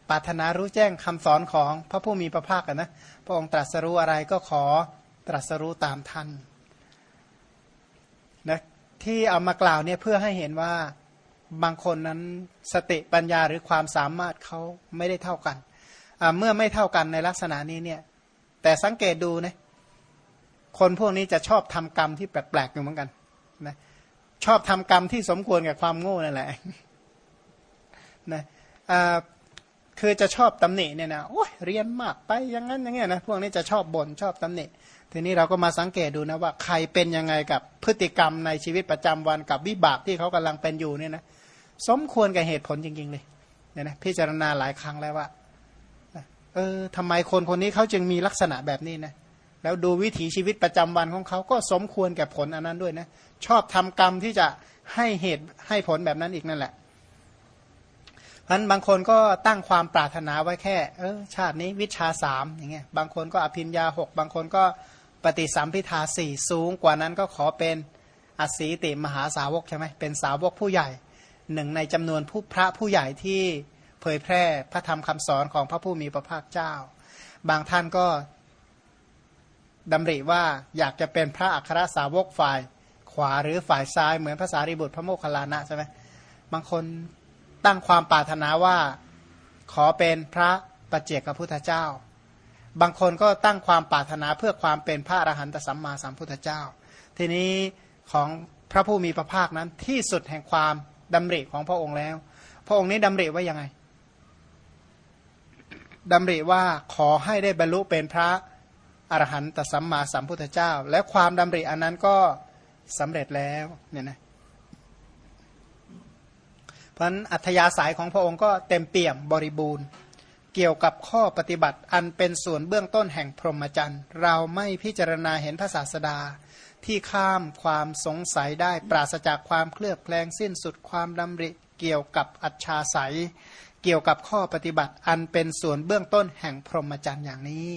A: ปรารถนารู้แจ้งคำสอนของพระผู้มีพระภาคกันนะพระองค์ตรัสรู้อะไรก็ขอตรัสรู้ตามท่าน ที่เอามากล่าวเนี่ยเพื่อให้เห็นว่าบางคนนั้นสติปัญญาหรือความสามารถเขาไม่ได้เท่ากัน เมื่อไม่เท่ากันในลักษณะนี้เนี่ย แต่สังเกตดูนะคนพวกนี้จะชอบทำกรรมที่แปลกๆอยู่เหมือนกันนะชอบทำกรรมที่สมควรกับความโง่นั่นแหละนะคือจะชอบตำหนิเนี่ยนะโอ้ยเรียนมากไปอย่างนั้นอย่างเงี้ยนะพวกนี้จะชอบบ่นชอบตำหนิ ทีนี้เราก็มาสังเกตดูนะว่าใครเป็นยังไงกับพฤติกรรมในชีวิตประจำวันกับวิบากที่เขากำลังเป็นอยู่เนี่ยนะสมควรกับเหตุผลจริง ๆ เลยเนี่ยนะพิจารณาหลายครั้งแล้วว่าเออทำไมคนคนนี้เขาจึงมีลักษณะแบบนี้นะแล้วดูวิถีชีวิตประจำวันของเขาก็สมควรแก่ผลอันนั้นด้วยนะชอบทำกรรมที่จะให้เหตุให้ผลแบบนั้นอีกนั่นแหละเพราะนั้นบางคนก็ตั้งความปรารถนาไว้แค่ เออชาตินี้วิชาสามอย่างเงี้ยบางคนก็อภิญญาหกบางคนก็ ปฏิสัมพิทาสี่สูงกว่านั้นก็ขอเป็นอสีติมหาสาวกใช่ไหมเป็นสาวกผู้ใหญ่หนึ่งในจำนวนผู้พระผู้ใหญ่ที่เผยแพร่พระธรรมคำสอนของพระผู้มีพระภาคเจ้า บางท่านก็ดำริว่าอยากจะเป็นพระอัครสาวกฝ่ายขวาหรือฝ่ายซ้ายเหมือนภาษาริบุตรพระโมคคัลลานะใช่ไหมบางคนตั้งความปรารถนาว่าขอเป็นพระปัจเจกพุทธเจ้า บางคนก็ตั้งความปรารถนาเพื่อความเป็นพระอรหันตสัมมาสัมพุทธเจ้า ทีนี้ของพระผู้มีพระภาคนั้นที่สุดแห่งความดำริของพระองค์แล้ว พระองค์นี้ดำริว่ายังไงดำริว่าขอให้ได้บรรลุเป็นพระอรหันตสัมมาสัมพุทธเจ้า และความดำริอันนั้นก็สำเร็จแล้วเนี่ยนะเพราะอัธยาศัยของพระองค์ก็เต็มเปี่ยมบริบูรณ์ เกี่ยวกับข้อปฏิบัติอันเป็นส่วนเบื้องต้นแห่งพรหมจรรย์ เราไม่พิจารณาเห็นพระศาสดา ที่ข้ามความสงสัยได้ปราศจากความเคลือบแคลงสิ้นสุดความดำริเกี่ยวกับอัจฉาสัย เกี่ยวกับข้อปฏิบัติอันเป็นส่วนเบื้องต้นแห่งพรหมจรรย์อย่างนี้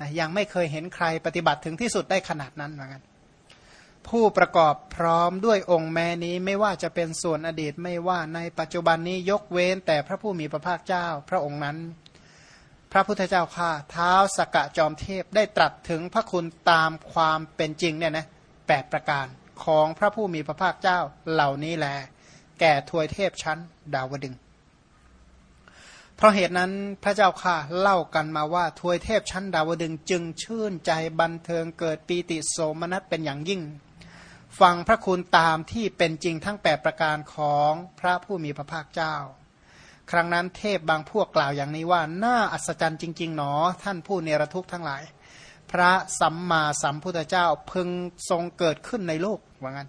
A: นะยังไม่เคยเห็นใครปฏิบัติถึงที่สุดได้ขนาดนั้นเหมือนกันผู้ประกอบพร้อมด้วยองค์แม้นี้ไม่ว่าจะเป็นส่วนอดีตไม่ว่าในปัจจุบันนี้ยกเว้นแต่พระผู้มีพระภาคเจ้าพระองค์นั้น พระพุทธเจ้าข้าเท้าสกะจอมเทพได้ตรัสถึงพระคุณตามความเป็นจริงเนี่ยนะแปดประการของพระผู้มีพระภาคเจ้าเหล่านี้แล แก่ทวยเทพชั้นดาวดึง เพราะเหตุนั้นพระเจ้าค่ะเล่ากันมาว่าทวยเทพชั้นดาวดึงจึงชื่นใจบันเทิงเกิดปีติโสมนัสเป็นอย่างยิ่ง ฟังพระคุณตามที่เป็นจริงทั้งแปประการของพระผู้มีพระภาคเจ้า ครั้งนั้นเทพบางพวกกล่าวอย่างนี้ว่า น่าอัศจรรย์จริง ๆ หนอ ท่านผู้เนรทุกข์ทั้งหลาย พระสัมมาสัมพุทธเจ้าพึงทรงเกิดขึ้นในโลกว่างั้น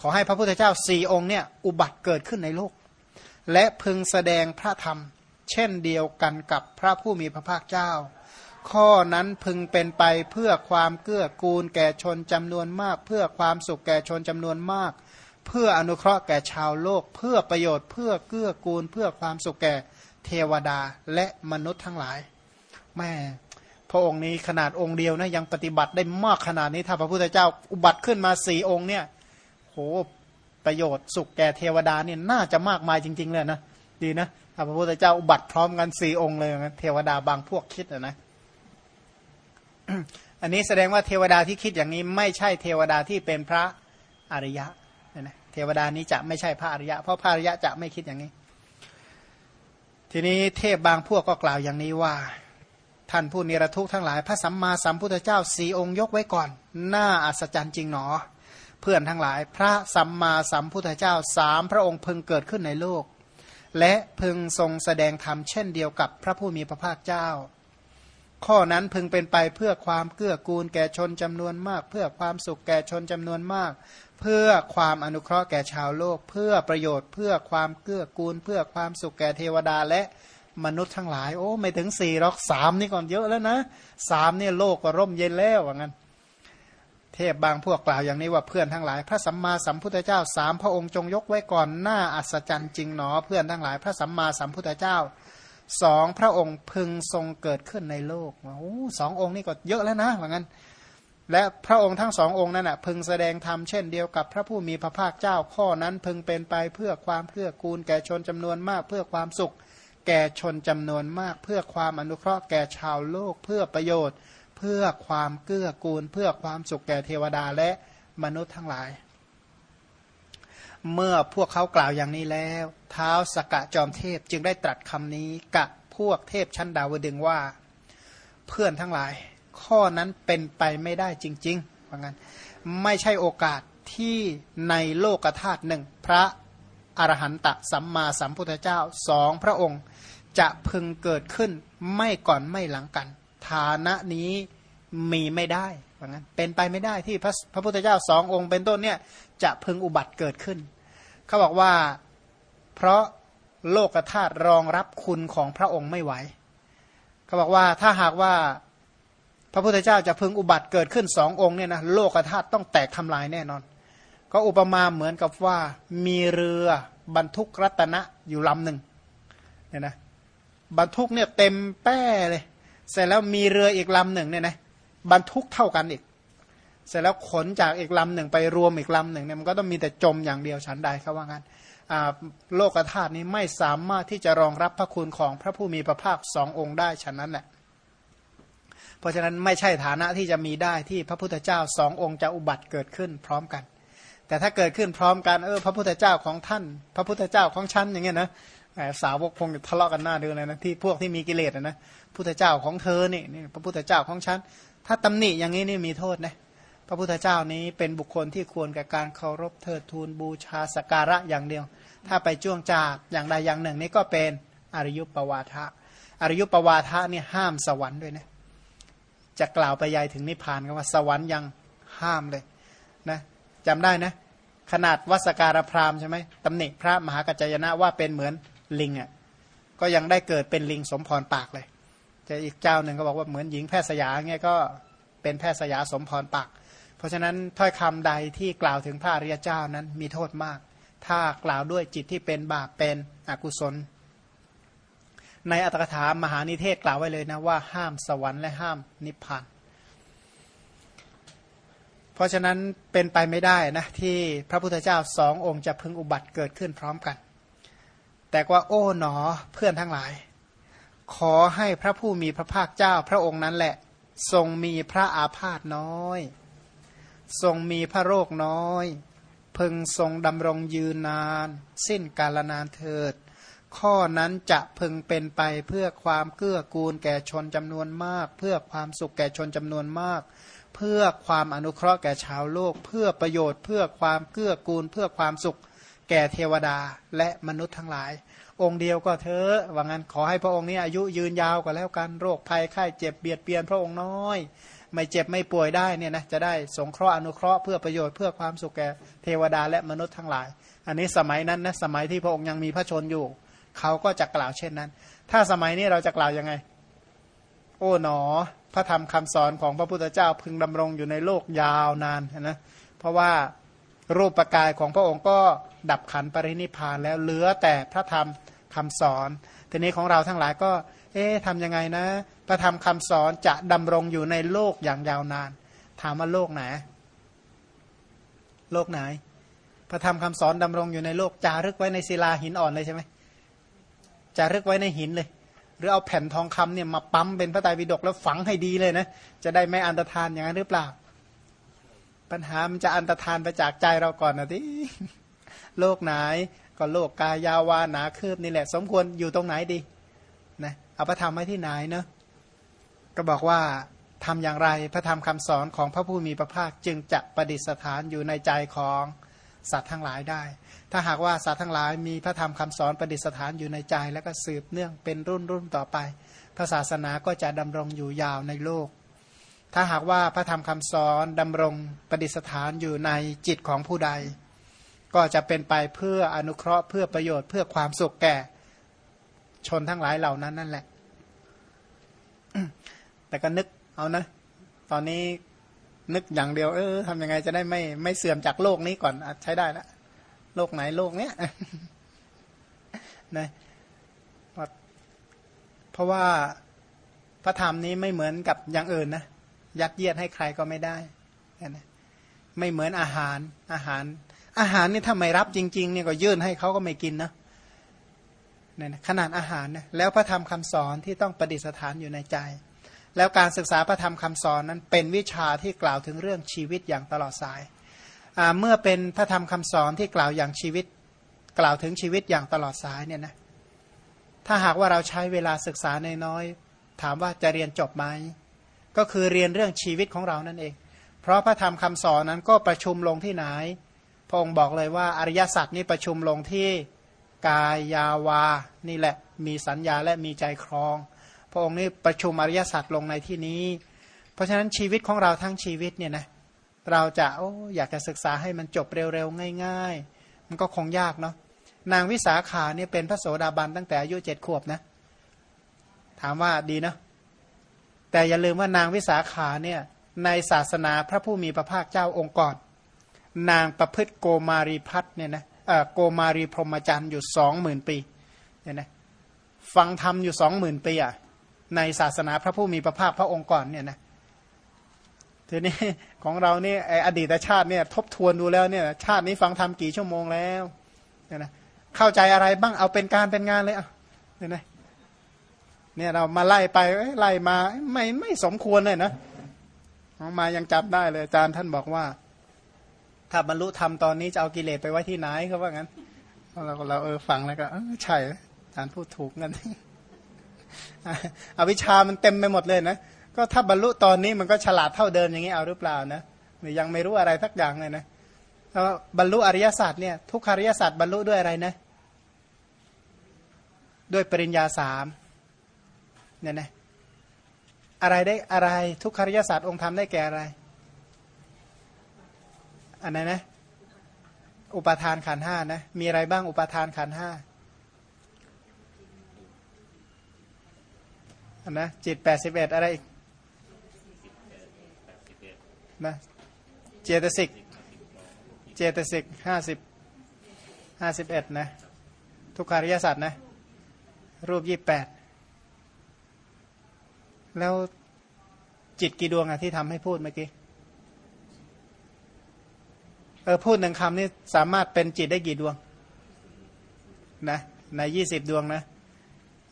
A: ขอให้พระพุทธเจ้าสี่องค์เนี่ยอุบัติเกิดขึ้นในโลก และพึงแสดงพระธรรม เช่นเดียวกันกับพระผู้มีพระภาคเจ้า ข้อนั้นพึงเป็นไปเพื่อความเกื้อกูลแก่ชนจำนวนมาก เพื่อความสุขแก่ชนจำนวนมาก เพื่ออนุเคราะห์แก่ชาวโลก เพื่อประโยชน์เพื่อเกื้อกูล เพื่อความสุขแก่เทวดาและมนุษย์ทั้งหลายแม่พระองค์นี้ขนาดองค์เดียวนะยังปฏิบัติได้มากขนาดนี้ถ้าพระพุทธเจ้าอุบัติขึ้นมาสี่องค์เนี่ยโหประโยชน์สุขแก่เทวดาเนี่ยน่าจะมากมายจริง ๆ เลยนะดีนะถ้าพระพุทธเจ้าอุบัติพร้อมกันสี่องค์เลยนะเทวดาบางพวกคิดนะอันนี้แสดงว่าเทวดาที่คิดอย่างนี้ไม่ใช่เทวดาที่เป็นพระอริยะนะ เทวดานี้จะไม่ใช่พระอริยะ เพราะพระอริยะจะไม่คิดอย่างนี้ ทีนี้เทพบางพวกก็กล่าวอย่างนี้ว่า ท่านผู้นิรทุกข์ทั้งหลาย พระสัมมาสัมพุทธเจ้าสีองค์ยกไว้ก่อน น่าอัศจรรย์จริงหนอ เพื่อนทั้งหลาย พระสัมมาสัมพุทธเจ้าสามพระองค์พึงเกิดขึ้นในโลก และพึงทรงแสดงธรรมเช่นเดียวกับพระผู้มีพระภาคเจ้าข้อนั้นพึงเป็นไปเพื่อความเกื้อกูลแก่ชนจำนวนมาก เพื่อความสุขแก่ชนจำนวนมาก เพื่อความอนุเคราะห์แก่ชาวโลก เพื่อประโยชน์เพื่อความเกื้อกูล เพื่อความสุขแก่เทวดาและมนุษย์ทั้งหลาย โอ้ไม่ถึงสี่หรอกสามนี่ก่อนเยอะแล้วนะสามเนี่ยโลกก็ร่มเย็นแล้วว่างั้น เทพบางพวกกล่าวอย่างนี้ว่าเพื่อนทั้งหลาย พระสัมมาสัมพุทธเจ้าสามพระองค์จงยกไว้ก่อนหน้าอัศจรรย์จริงหนอ เพื่อนทั้งหลาย พระสัมมาสัมพุทธเจ้าสองพระองค์พึงทรงเกิดขึ้นในโลกโอ้สององค์นี่ก็เยอะแล้วนะว่างั้น และพระองค์ทั้งสององค์นั้นอะพึงแสดงธรรมเช่นเดียวกับพระผู้มีพระภาคเจ้าข้อนั้นพึงเป็นไปเพื่อความเพื่อกูลแก่ชนจำนวนมากเพื่อความสุข แก่ชนจำนวนมาก เพื่อความอนุเคราะห์แก่ชาวโลกเพื่อประโยชน์ เพื่อความเกื้อกูล เพื่อความสุขแก่เทวดาและมนุษย์ทั้งหลาย เมื่อพวกเขากล่าวอย่างนี้แล้วเท้าสกะจอมเทพจึงได้ตรัสคำนี้กับพวกเทพชั้นดาวดึงว่า เพื่อนทั้งหลาย ข้อนั้นเป็นไปไม่ได้จริงๆว่างั้นไม่ใช่โอกาสที่ในโลกธาตุหนึ่งพระอรหันตสัมมาสัมพุทธเจ้าสองพระองค์ จะพึงเกิดขึ้นไม่ก่อนไม่หลังกัน ฐานะนี้มีไม่ได้ว่างั้นเป็นไปไม่ได้ที่พระพระพุทธเจ้าสององค์เป็นต้นเนี่ยจะพึงอุบัติเกิดขึ้น เขาบอกว่าเพราะโลกธาตุรองรับคุณของพระองค์ไม่ไหว เขาบอกว่าถ้าหากว่า พระพุทธเจ้าจะพึงอุบัติเกิดขึ้นสององค์เนี่ยนะโลกธาตุต้องแตกทำลายแน่นอน ก็อุปมาเหมือนกับว่ามีเรือบรรทุกรัตนะอยู่ลำหนึ่งเนี่ยนะบรรทุกเนี่ยเต็มแป้เลย เสร็จแล้วมีเรืออีกลำหนึ่งเนี่ยนะบรรทุกเท่ากันอีก เสร็จแล้วขนจากอีกลำหนึ่งไปรวมอีกลำหนึ่งเนี่ยมันก็ต้องมีแต่จมอย่างเดียวฉันใดเขาว่างั้นโลกธาตุนี้ไม่สามารถที่จะรองรับพระคุณของพระผู้มีพระภาคสององค์ได้ฉะนั้นแหละ เพราะฉะนั้นไม่ใช่ฐานะที่จะมีได้ที่พระพุทธเจ้าสององค์จะอุบัติเกิดขึ้นพร้อมกัน แต่ถ้าเกิดขึ้นพร้อมกันเออพระพุทธเจ้าของท่าน พระพุทธเจ้าของฉันอย่างเงี้ยนะสาวกคงทะเลาะกันหน้าดูเลยนะที่พวกที่มีกิเลสนะพุทธเจ้าของเธอนี่นี่พระพุทธเจ้าของฉัน ถ้าตำหนิอย่างนี้นี่มีโทษนะพระพุทธเจ้านี้เป็นบุคคลที่ควรกับการเคารพเทิดทูนบูชาสการะอย่างเดียว ถ้าไปจ้วงจาบอย่างใดอย่างหนึ่งนี่ก็เป็นอริยุปปวาทะอริยุปปวาทะนี่ห้ามสวรรค์ด้วยนะ จะกล่าวไปยายถึงนิพพานก็ว่าสวรรค์ยังห้ามเลยนะจำได้นะขนาดวัสการพรามใช่ไหมตำหนิพระมหากัจจยนะว่าเป็นเหมือนลิงอะ่ะก็ยังได้เกิดเป็นลิงสมพรปากเลยจะอีกเจ้าหนึ่งก็บอกว่าเหมือนหญิงแพทย์สยาเงี้ยก็เป็นแพทย์สยาสมพรปาก เพราะฉะนั้นถ้อยคำใดที่กล่าวถึงพระอริยเจ้านั้นมีโทษมาก ถ้ากล่าวด้วยจิตที่เป็นบาปเป็นอกุศล ในอัตถกถามหานิเทศกล่าวไว้เลยนะว่าห้ามสวรรค์และห้ามนิพพานเพราะฉะนั้นเป็นไปไม่ได้นะที่พระพุทธเจ้าสององค์จะพึงอุบัติเกิดขึ้นพร้อมกัน แต่ว่าโอ้หนอเพื่อนทั้งหลาย ขอให้พระผู้มีพระภาคเจ้าพระองค์นั้นแหละ ทรงมีพระอาพาธน้อย ทรงมีพระโรคน้อย พึงทรงดำรงยืนนาน สิ้นกาลนานเถิด ข้อนั้นจะพึงเป็นไปเพื่อความเกื้อกูลแก่ชนจำนวนมาก เพื่อความสุขแก่ชนจำนวนมาก เพื่อความอนุเคราะห์แก่ชาวโลก เพื่อประโยชน์เพื่อความเกื้อกูล เพื่อความสุขแก่เทวดาและมนุษย์ทั้งหลาย องค์เดียวก็เถอะว่างั้นขอให้พระองค์นี้อายุยืนยาวกว่าแล้วกันโรคภัยไข้เจ็บเบียดเบียนพระองค์น้อย ไม่เจ็บไม่ป่วยได้เนี่ยนะจะได้สงเคราะห์อนุเคราะห์เพื่อประโยชน์เพื่อความสุขแก่เทวดาและมนุษย์ทั้งหลาย อันนี้สมัยนั้นนะสมัยที่พระองค์ยังมีพระชนอยู่ เขาก็จะกล่าวเช่นนั้น ถ้าสมัยนี้เราจะกล่าวยังไง โอ้หนอ พระธรรมคำสอนของพระพุทธเจ้าพึงดำรงอยู่ในโลกยาวนานนะเพราะว่ารูปปกายของพระองค์ก็ดับขันปรินิพานแล้วเหลือแต่พระธรรมคำสอน ทีนี้ของเราทั้งหลายก็ เอ๊ะทำยังไงนะ พระธรรมคำสอนจะดำรงอยู่ในโลกอย่างยาวนาน ถามว่าโลกไหน โลกไหน พระธรรมคำสอนดำรงอยู่ในโลกจารึกไว้ในศิลาหินอ่อนเลยใช่ไหม จะรึกไว้ในหินเลย หรือเอาแผ่นทองคำเนี่ยมาปั๊มเป็นพระไตรปิฎกแล้วฝังให้ดีเลยนะจะได้ไม่อันตรธานอย่างนั้นหรือเปล่า ปัญหามันจะอันตรธานไปจากใจเราก่อนนะที่โลกไหนก็โลกกายาวานาคืบนี่แหละ สมควรอยู่ตรงไหนดีนะเอาพระธรรมไว้ที่ไหนเนาะก็บอกว่าทำอย่างไรพระธรรมคำสอนของพระผู้มีพระภาคจึงจะประดิษฐานอยู่ในใจของสัตว์ทั้งหลายได้ ถ้าหากว่าสัตว์ทั้งหลายมีพระธรรมคำสอนประดิษฐานอยู่ในใจ แล้วก็สืบเนื่องเป็นรุ่นรุ่นต่อไป พระศาสนาก็จะดำรงอยู่ยาวในโลก ถ้าหากว่าพระธรรมคำสอนดำรงประดิษฐานอยู่ในจิตของผู้ใด ก็จะเป็นไปเพื่ออนุเคราะห์เพื่อประโยชน์เพื่อความสุขแก่ชนทั้งหลายเหล่านั้นนั่นแหละ แต่ก็นึกเอานะ ตอนนี้นึกอย่างเดียว เออทำยังไงจะได้ไม่ไม่เสื่อมจากโลกนี้ก่อนใช้ได้แล้ว โลกไหนโลกเนี้ยนะเพราะว่าพระธรรมนี้ไม่เหมือนกับอย่างอื่นนะยัดเยียดให้ใครก็ไม่ได้เนี่ยนะไม่เหมือนอาหารอาหาร อาหารนี่ถ้าไม่รับจริงๆเนี่ยก็ยื่นให้เขาก็ไม่กินนะเนี่ยขนาดอาหารนะแล้วพระธรรมคำสอนที่ต้องประดิษฐานอยู่ในใจ แล้วการศึกษาพระธรรมคำสอนนั้นเป็นวิชาที่กล่าวถึงเรื่องชีวิตอย่างตลอดสาย เมื่อเป็นพระธรรมคำสอนที่กล่าวอย่างชีวิต กล่าวถึงชีวิตอย่างตลอดสายเนี่ยนะถ้าหากว่าเราใช้เวลาศึกษาในน้อย ถามว่าจะเรียนจบไหมก็คือเรียนเรื่องชีวิตของเรานั่นเอง เพราะพระธรรมคำสอนนั้นก็ประชุมลงที่ไหนพระองค์บอกเลยว่าอริยสัจนี้ประชุมลงที่กายาวา นี่แหละ มีสัญญาและมีใจครอง พระองค์นี้ประชุมอริยสัจลงในที่นี้ เพราะฉะนั้นชีวิตของเราทั้งชีวิตเนี่ยนะ เราจะโอ้อยากจะศึกษาให้มันจบเร็วๆ ง่าย ๆ มันก็คงยากเนาะนางวิสาขาเนี่ยเป็นพระโสดาบันตั้งแต่อายุเจ็ดขวบนะ ถามว่าดีเนาะแต่อย่าลืมว่านางวิสาขาเนี่ยในศาสนาพระผู้มีพระภาคเจ้าองค์ก่อน นางประพฤติโกมารีพัฒเนี่ยนะโกมารีพรหมจรรย์อยู่สองหมื่นปีเนี่ยนะฟังธรรมอยู่สองหมื่นปีอะในศาสนาพระผู้มีพระภาคพระองค์ก่อนเนี่ยนะ ทีนี้ของเรานี่อดีตชาติเนี่ยทบทวนดูแล้วเนี่ยชาตินี้ฟังธรรมกี่ชั่วโมงแล้วเนี่ยนะเข้าใจอะไรบ้างเอาเป็นการเป็นงานเลยอะเนี่ยนะเนี่ยเรามาไล่ไปไล่มาไม่ไม่สมควรเลยนะมายังจับได้เลยอาจารย์ท่านบอกว่า ถ้าบรรลุธรรมตอนนี้จะเอากิเลสไปไว้ที่ไหนเขาว่างั้นเราเราเออฟังแล้วก็ใช่อาจารย์พูดถูกงั้นอวิชามันเต็มไปหมดเลยนะ ก็ถ้าบรรลุตอนนี้มันก็ฉลาดเท่าเดิมอย่างนี้เอาหรือเปล่านะยังไม่รู้อะไรสักอย่างเลยนะแล้วบรรลุอริยศาสตร์เนี่ยทุกอริยศาสตร์บรรลุด้วยอะไรนะด้วยปริญญาสามเนี่ยนะอะไรได้อะไร ทุกขริยศาสตร์องค์ธรรมได้แก่อะไรอันไหนนะ อุปทานขันห้านะมีอะไรบ้างอุปทานขันห้าอันนะจิตแปดสิบเอ็ดอะไรอีก นะเจตสิกเจตสิกห้าสิบห้าสิบเอ็ดนะทุกขาริยศาสตร์นะรูปยี่แปดแล้วจิตกี่ดวงอะที่ทำให้พูดเมื่อกี้เออพูดหนึ่งคำนี่สามารถเป็นจิตได้กี่ดวงนะในยี่สิบดวงนะ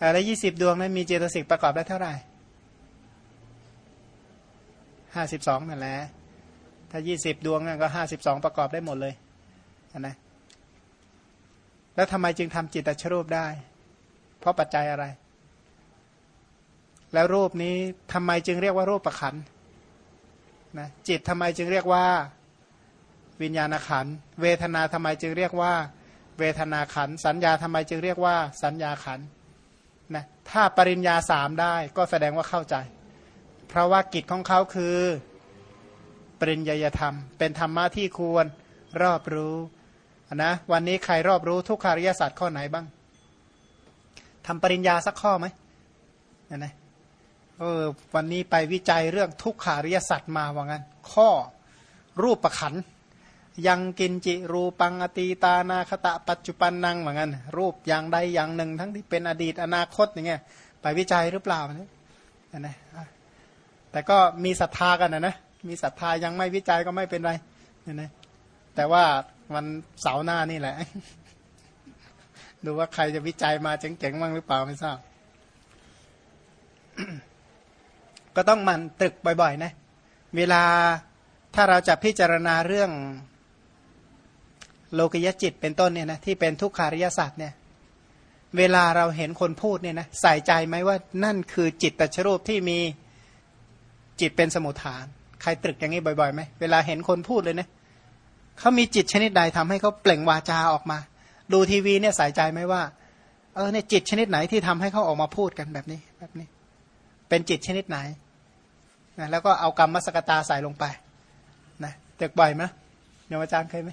A: อะไรยี่สิบดวงนะั้นมีเจตสิกประกอบได้เท่าไหร่ห้าสิบสองนั่นแหละ ถ้ายี่สิบดวงก็ห้าสิบสองประกอบได้หมดเลยนะแล้วทำไมจึงทำจิตตชรูปได้ เพราะปัจจัยอะไร แล้วรูปนี้ทำไมจึงเรียกว่ารูปประขันนะจิตทำไมจึงเรียกว่าวิญญาณขัน เวทนาทำไมจึงเรียกว่า เวทนาขัน สัญญาทำไมจึงเรียกว่า สัญญาขันนะถ้าปริญญาสามได้ก็แสดงว่าเข้าใจ เพราะว่ากิจของเขาคือ ปริญญาธรรม เป็นธรรมะที่ควรรอบรู้นะวันนี้ใครรอบรู้ทุกขาริยศาสตร์ข้อไหนบ้างทำปริญญาสักข้อไหมนะนะเออวันนี้ไปวิจัยเรื่องทุกขาริยศาสตว์มาว่างั้น ข้อรูปประขันยังกินจิรูปังอตีตานาคตะปัจจุบันนังว่างั้นรูปอย่างใดอย่างหนึ่ง ทั้งที่เป็นอดีตอนาคตอย่างเงี้ยไปวิจัยหรือเปล่าเนี่ยนะแต่ก็มีศรัทธากันนะนะ มีศรัทธายังไม่วิจัยก็ไม่เป็นไรเนี่ยนะแต่ว่าวันเสาร์หน้านี่แหละ ดูว่าใครจะวิจัยมาเจ๋งๆบ้างหรือเปล่าไม่ทราบก็ต้องมันตึกบ่อยๆ นะ เวลาถ้าเราจะพิจารณาเรื่องโลกยจิตเป็นต้นเนี่ยนะที่เป็นทุกขาริยศาสตร์เนี่ย เวลาเราเห็นคนพูดเนี่ยนะใส่ใจไหมว่านั่นคือจิตตชรูปที่มีจิตเป็นสมุทฐาน ใครตรึกอย่างนี้บ่อยๆไหมเวลาเห็นคนพูดเลยนะเขามีจิตชนิดใดทำให้เขาเปล่งวาจาออกมา ดูทีวีเนี่ยใส่ใจไหมว่า เออเนี่ยจิตชนิดไหนที่ทำให้เขาออกมาพูดกันแบบนี้แบบนี้ เป็นจิตชนิดไหนนะแล้วก็เอากรรมมสกตาใส่ลงไปนะเด็กบ่อยไหมโยมอาจารย์เคยไหม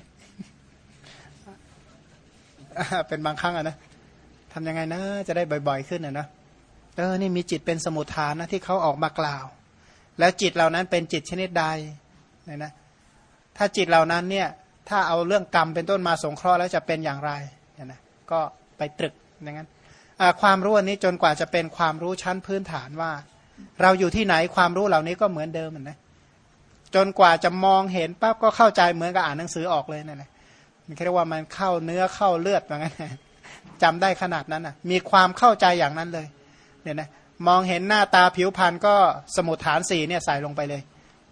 A: เป็นบางครั้งอะนะทำยังไงนะจะได้บ่อย ๆ ขึ้นอะนะเออนี่มีจิตเป็นสมุทฐานนะที่เขาออกมากล่าว แล้วจิตเหล่านั้นเป็นจิตชนิดใดเนี่ยนะถ้าจิตเหล่านั้นเนี่ยถ้าเอาเรื่องกรรมเป็นต้นมาสงเคราะห์แล้วจะเป็นอย่างไรเนี่ยนะก็ไปตรึกอย่างนั้นความรู้อันนี้จนกว่าจะเป็นความรู้ชั้นพื้นฐานว่า เราอยู่ที่ไหนความรู้เหล่านี้ก็เหมือนเดิมนะจนกว่าจะมองเห็นปั๊บก็เข้าใจเหมือนกับอ่านหนังสือออกเลยนั่นแหละมันเรียกว่ามันเข้าเนื้อเข้าเลือดว่างนั้นจำได้ขนาดนั้นอะมีความเข้าใจอย่างนั้นเลยเนี่ยนะ มองเห็นหน้าตาผิวพรรณก็สมุดฐานสี่เนี่ยใส่ลงไปเลย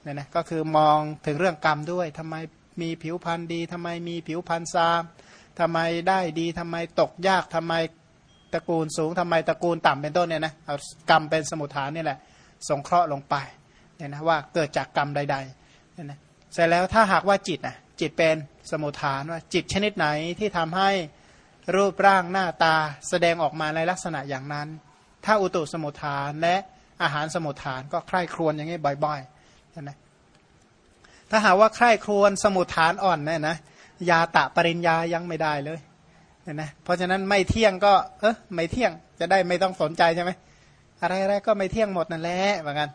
A: เนี่ยนะก็คือมองถึงเรื่องกรรมด้วยทำไมมีผิวพรรณดีทำไมมีผิวพรรณซามทำไมได้ดีทำไมตกยากทำไมตระกูลสูงทำไมตระกูลต่ำเป็นต้นเนี่ยนะเอากรรมเป็นสมุทฐานนี่แหละ สงเคราะห์ลงไปเนี่ยนะว่าเกิดจากกรรมใดๆเนี่ยนะเสร็จแล้วถ้าหากว่าจิตนะจิตเป็นสมุทฐานว่าจิตชนิดไหนที่ทำให้รูปร่างหน้าตาแสดงออกมาในลักษณะอย่างนั้น ถ้าอุตุสมุทฐานและอาหารสมุทฐานก็ใคร่ครวญอย่างนี้บ่อยๆนะถ้าหาว่าใคร่ครวญสมุทฐานอ่อนเนี่ยนะยาตะปริญญายังไม่ได้เลยเนี่ยนะเพราะฉะนั้นไม่เที่ยงก็เออไม่เที่ยงจะได้ไม่ต้องสนใจใช่ไหมอะไรๆก็ไม่เที่ยงหมดนั่นแหละเหมือนกัน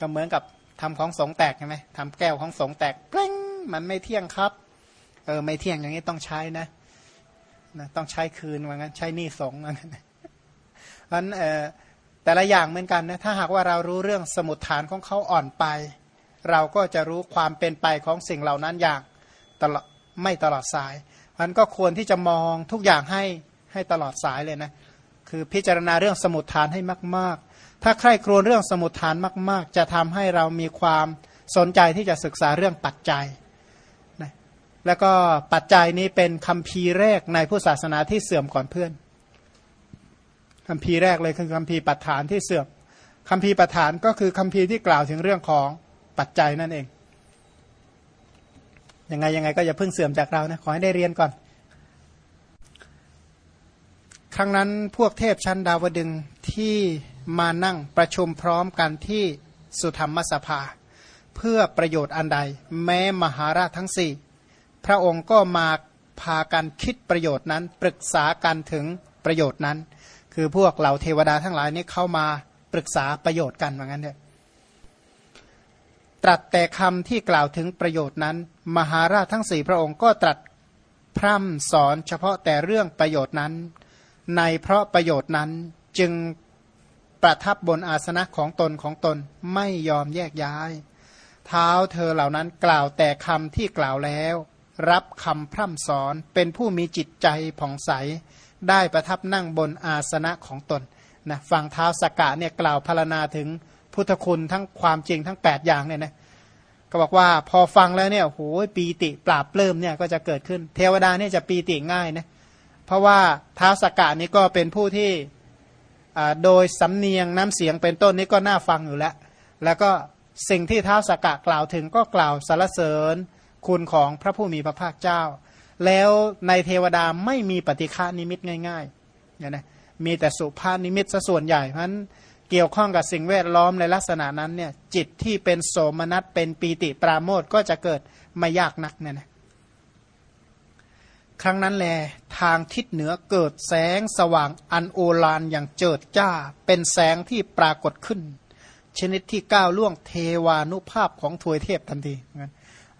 A: ก็เหมือนกับทำของสงแตกใช่ไหมทำแก้วของสงแตกเปล่งมันไม่เที่ยงครับเออไม่เที่ยงอย่างนี้ต้องใช้นะนะต้องใช้คืนว่างั้นใช้หนี้สงว่างั้น พราะนั้นแต่ละอย่างเหมือนกันนะถ้าหากว่าเรารู้เรื่องสมุดฐานของเขาอ่อนไป เราก็จะรู้ความเป็นไปของสิ่งเหล่านั้นอย่างตลอดไม่ตลอดสายมันก็ควรที่จะมองทุกอย่างให้ให้ตลอดสายเลยนะคือพิจารณาเรื่องสมุดฐานให้มาก ๆ ถ้าใครครวญเรื่องสมุดฐานมาก ๆ จะทำให้เรามีความสนใจที่จะศึกษาเรื่องปัจจัยนะแล้วก็ปัจจัยนี้เป็นคำพีแรกในผู้ศาสนาที่เสื่อมก่อนเพื่อน คำพีแรกเลยคือคำพีปัฏฐานที่เสื่อมคำพีปัฏฐานก็คือคำพีที่กล่าวถึงเรื่องของปัจจัยนั่นเองยังไงยังไงก็อย่าเพิ่งเสื่อมจากเรานะขอให้ได้เรียนก่อน ครั้งนั้นพวกเทพชั้นดาวดึงที่มานั่งประชุมพร้อมกันที่สุธรรมสภา เพื่อประโยชน์อันใด แม้มหาราชทั้งสี่พระองค์ก็มาพากันคิดประโยชน์นั้น ปรึกษากันถึงประโยชน์นั้น คือพวกเหล่าเทวดาทั้งหลายนี่เข้ามาปรึกษาประโยชน์กันเหมือนกันเนี่ยตรัสแต่คำที่กล่าวถึงประโยชน์นั้น มหาราชทั้งสี่พระองค์ก็ตรัสพร่ำสอนเฉพาะแต่เรื่องประโยชน์นั้น ในเพราะประโยชน์นั้นจึงประทับบนอาสนะของตนของตนไม่ยอมแยกย้าย เท้าเธอเหล่านั้นกล่าวแต่คำที่กล่าวแล้ว รับคำพร่ำสอนเป็นผู้มีจิตใจผ่องใส ได้ประทับนั่งบนอาสนะของตนนะฟังเท้าสกกะเนี่ยกล่าวพารณาถึงพุทธคุณทั้งความจริงทั้ง 8 อย่างเนี่ยนะก็บอกว่าพอฟังแล้วเนี่ยโหปีติปราบเลิ่มเนี่ยก็จะเกิดขึ้น เทวดาเนี่ยจะปีติง่ายนะเพราะว่าท้าวสักกะนี่ก็เป็นผู้ที่โดยสำเนียงน้ำเสียงเป็นต้นนี้ก็น่าฟังอยู่แล้ว แล้วก็สิ่งที่ท้าวสักกะกล่าวถึงก็กล่าวสรรเสริญคุณของพระผู้มีพระภาคเจ้า แล้วในเทวดาไม่มีปฏิฆนิมิตง่ายๆเนี่ยนะมีแต่สุภาพนิมิตซะส่วนใหญ่เพราะนั้นเกี่ยวข้องกับสิ่งแวดล้อมในลักษณะนั้นเนี่ยจิตที่เป็นโสมนัสเป็นปีติปราโมทย์ก็จะเกิดไม่ยากนักเนี่ยนะครั้งนั้นแลทางทิศเหนือเกิดแสงสว่างอันโอฬารอย่างเจิดจ้า เป็นแสงที่ปรากฏขึ้น ชนิดที่ก้าวล่วงเทวานุภาพของทวยเทพทันทีงั้น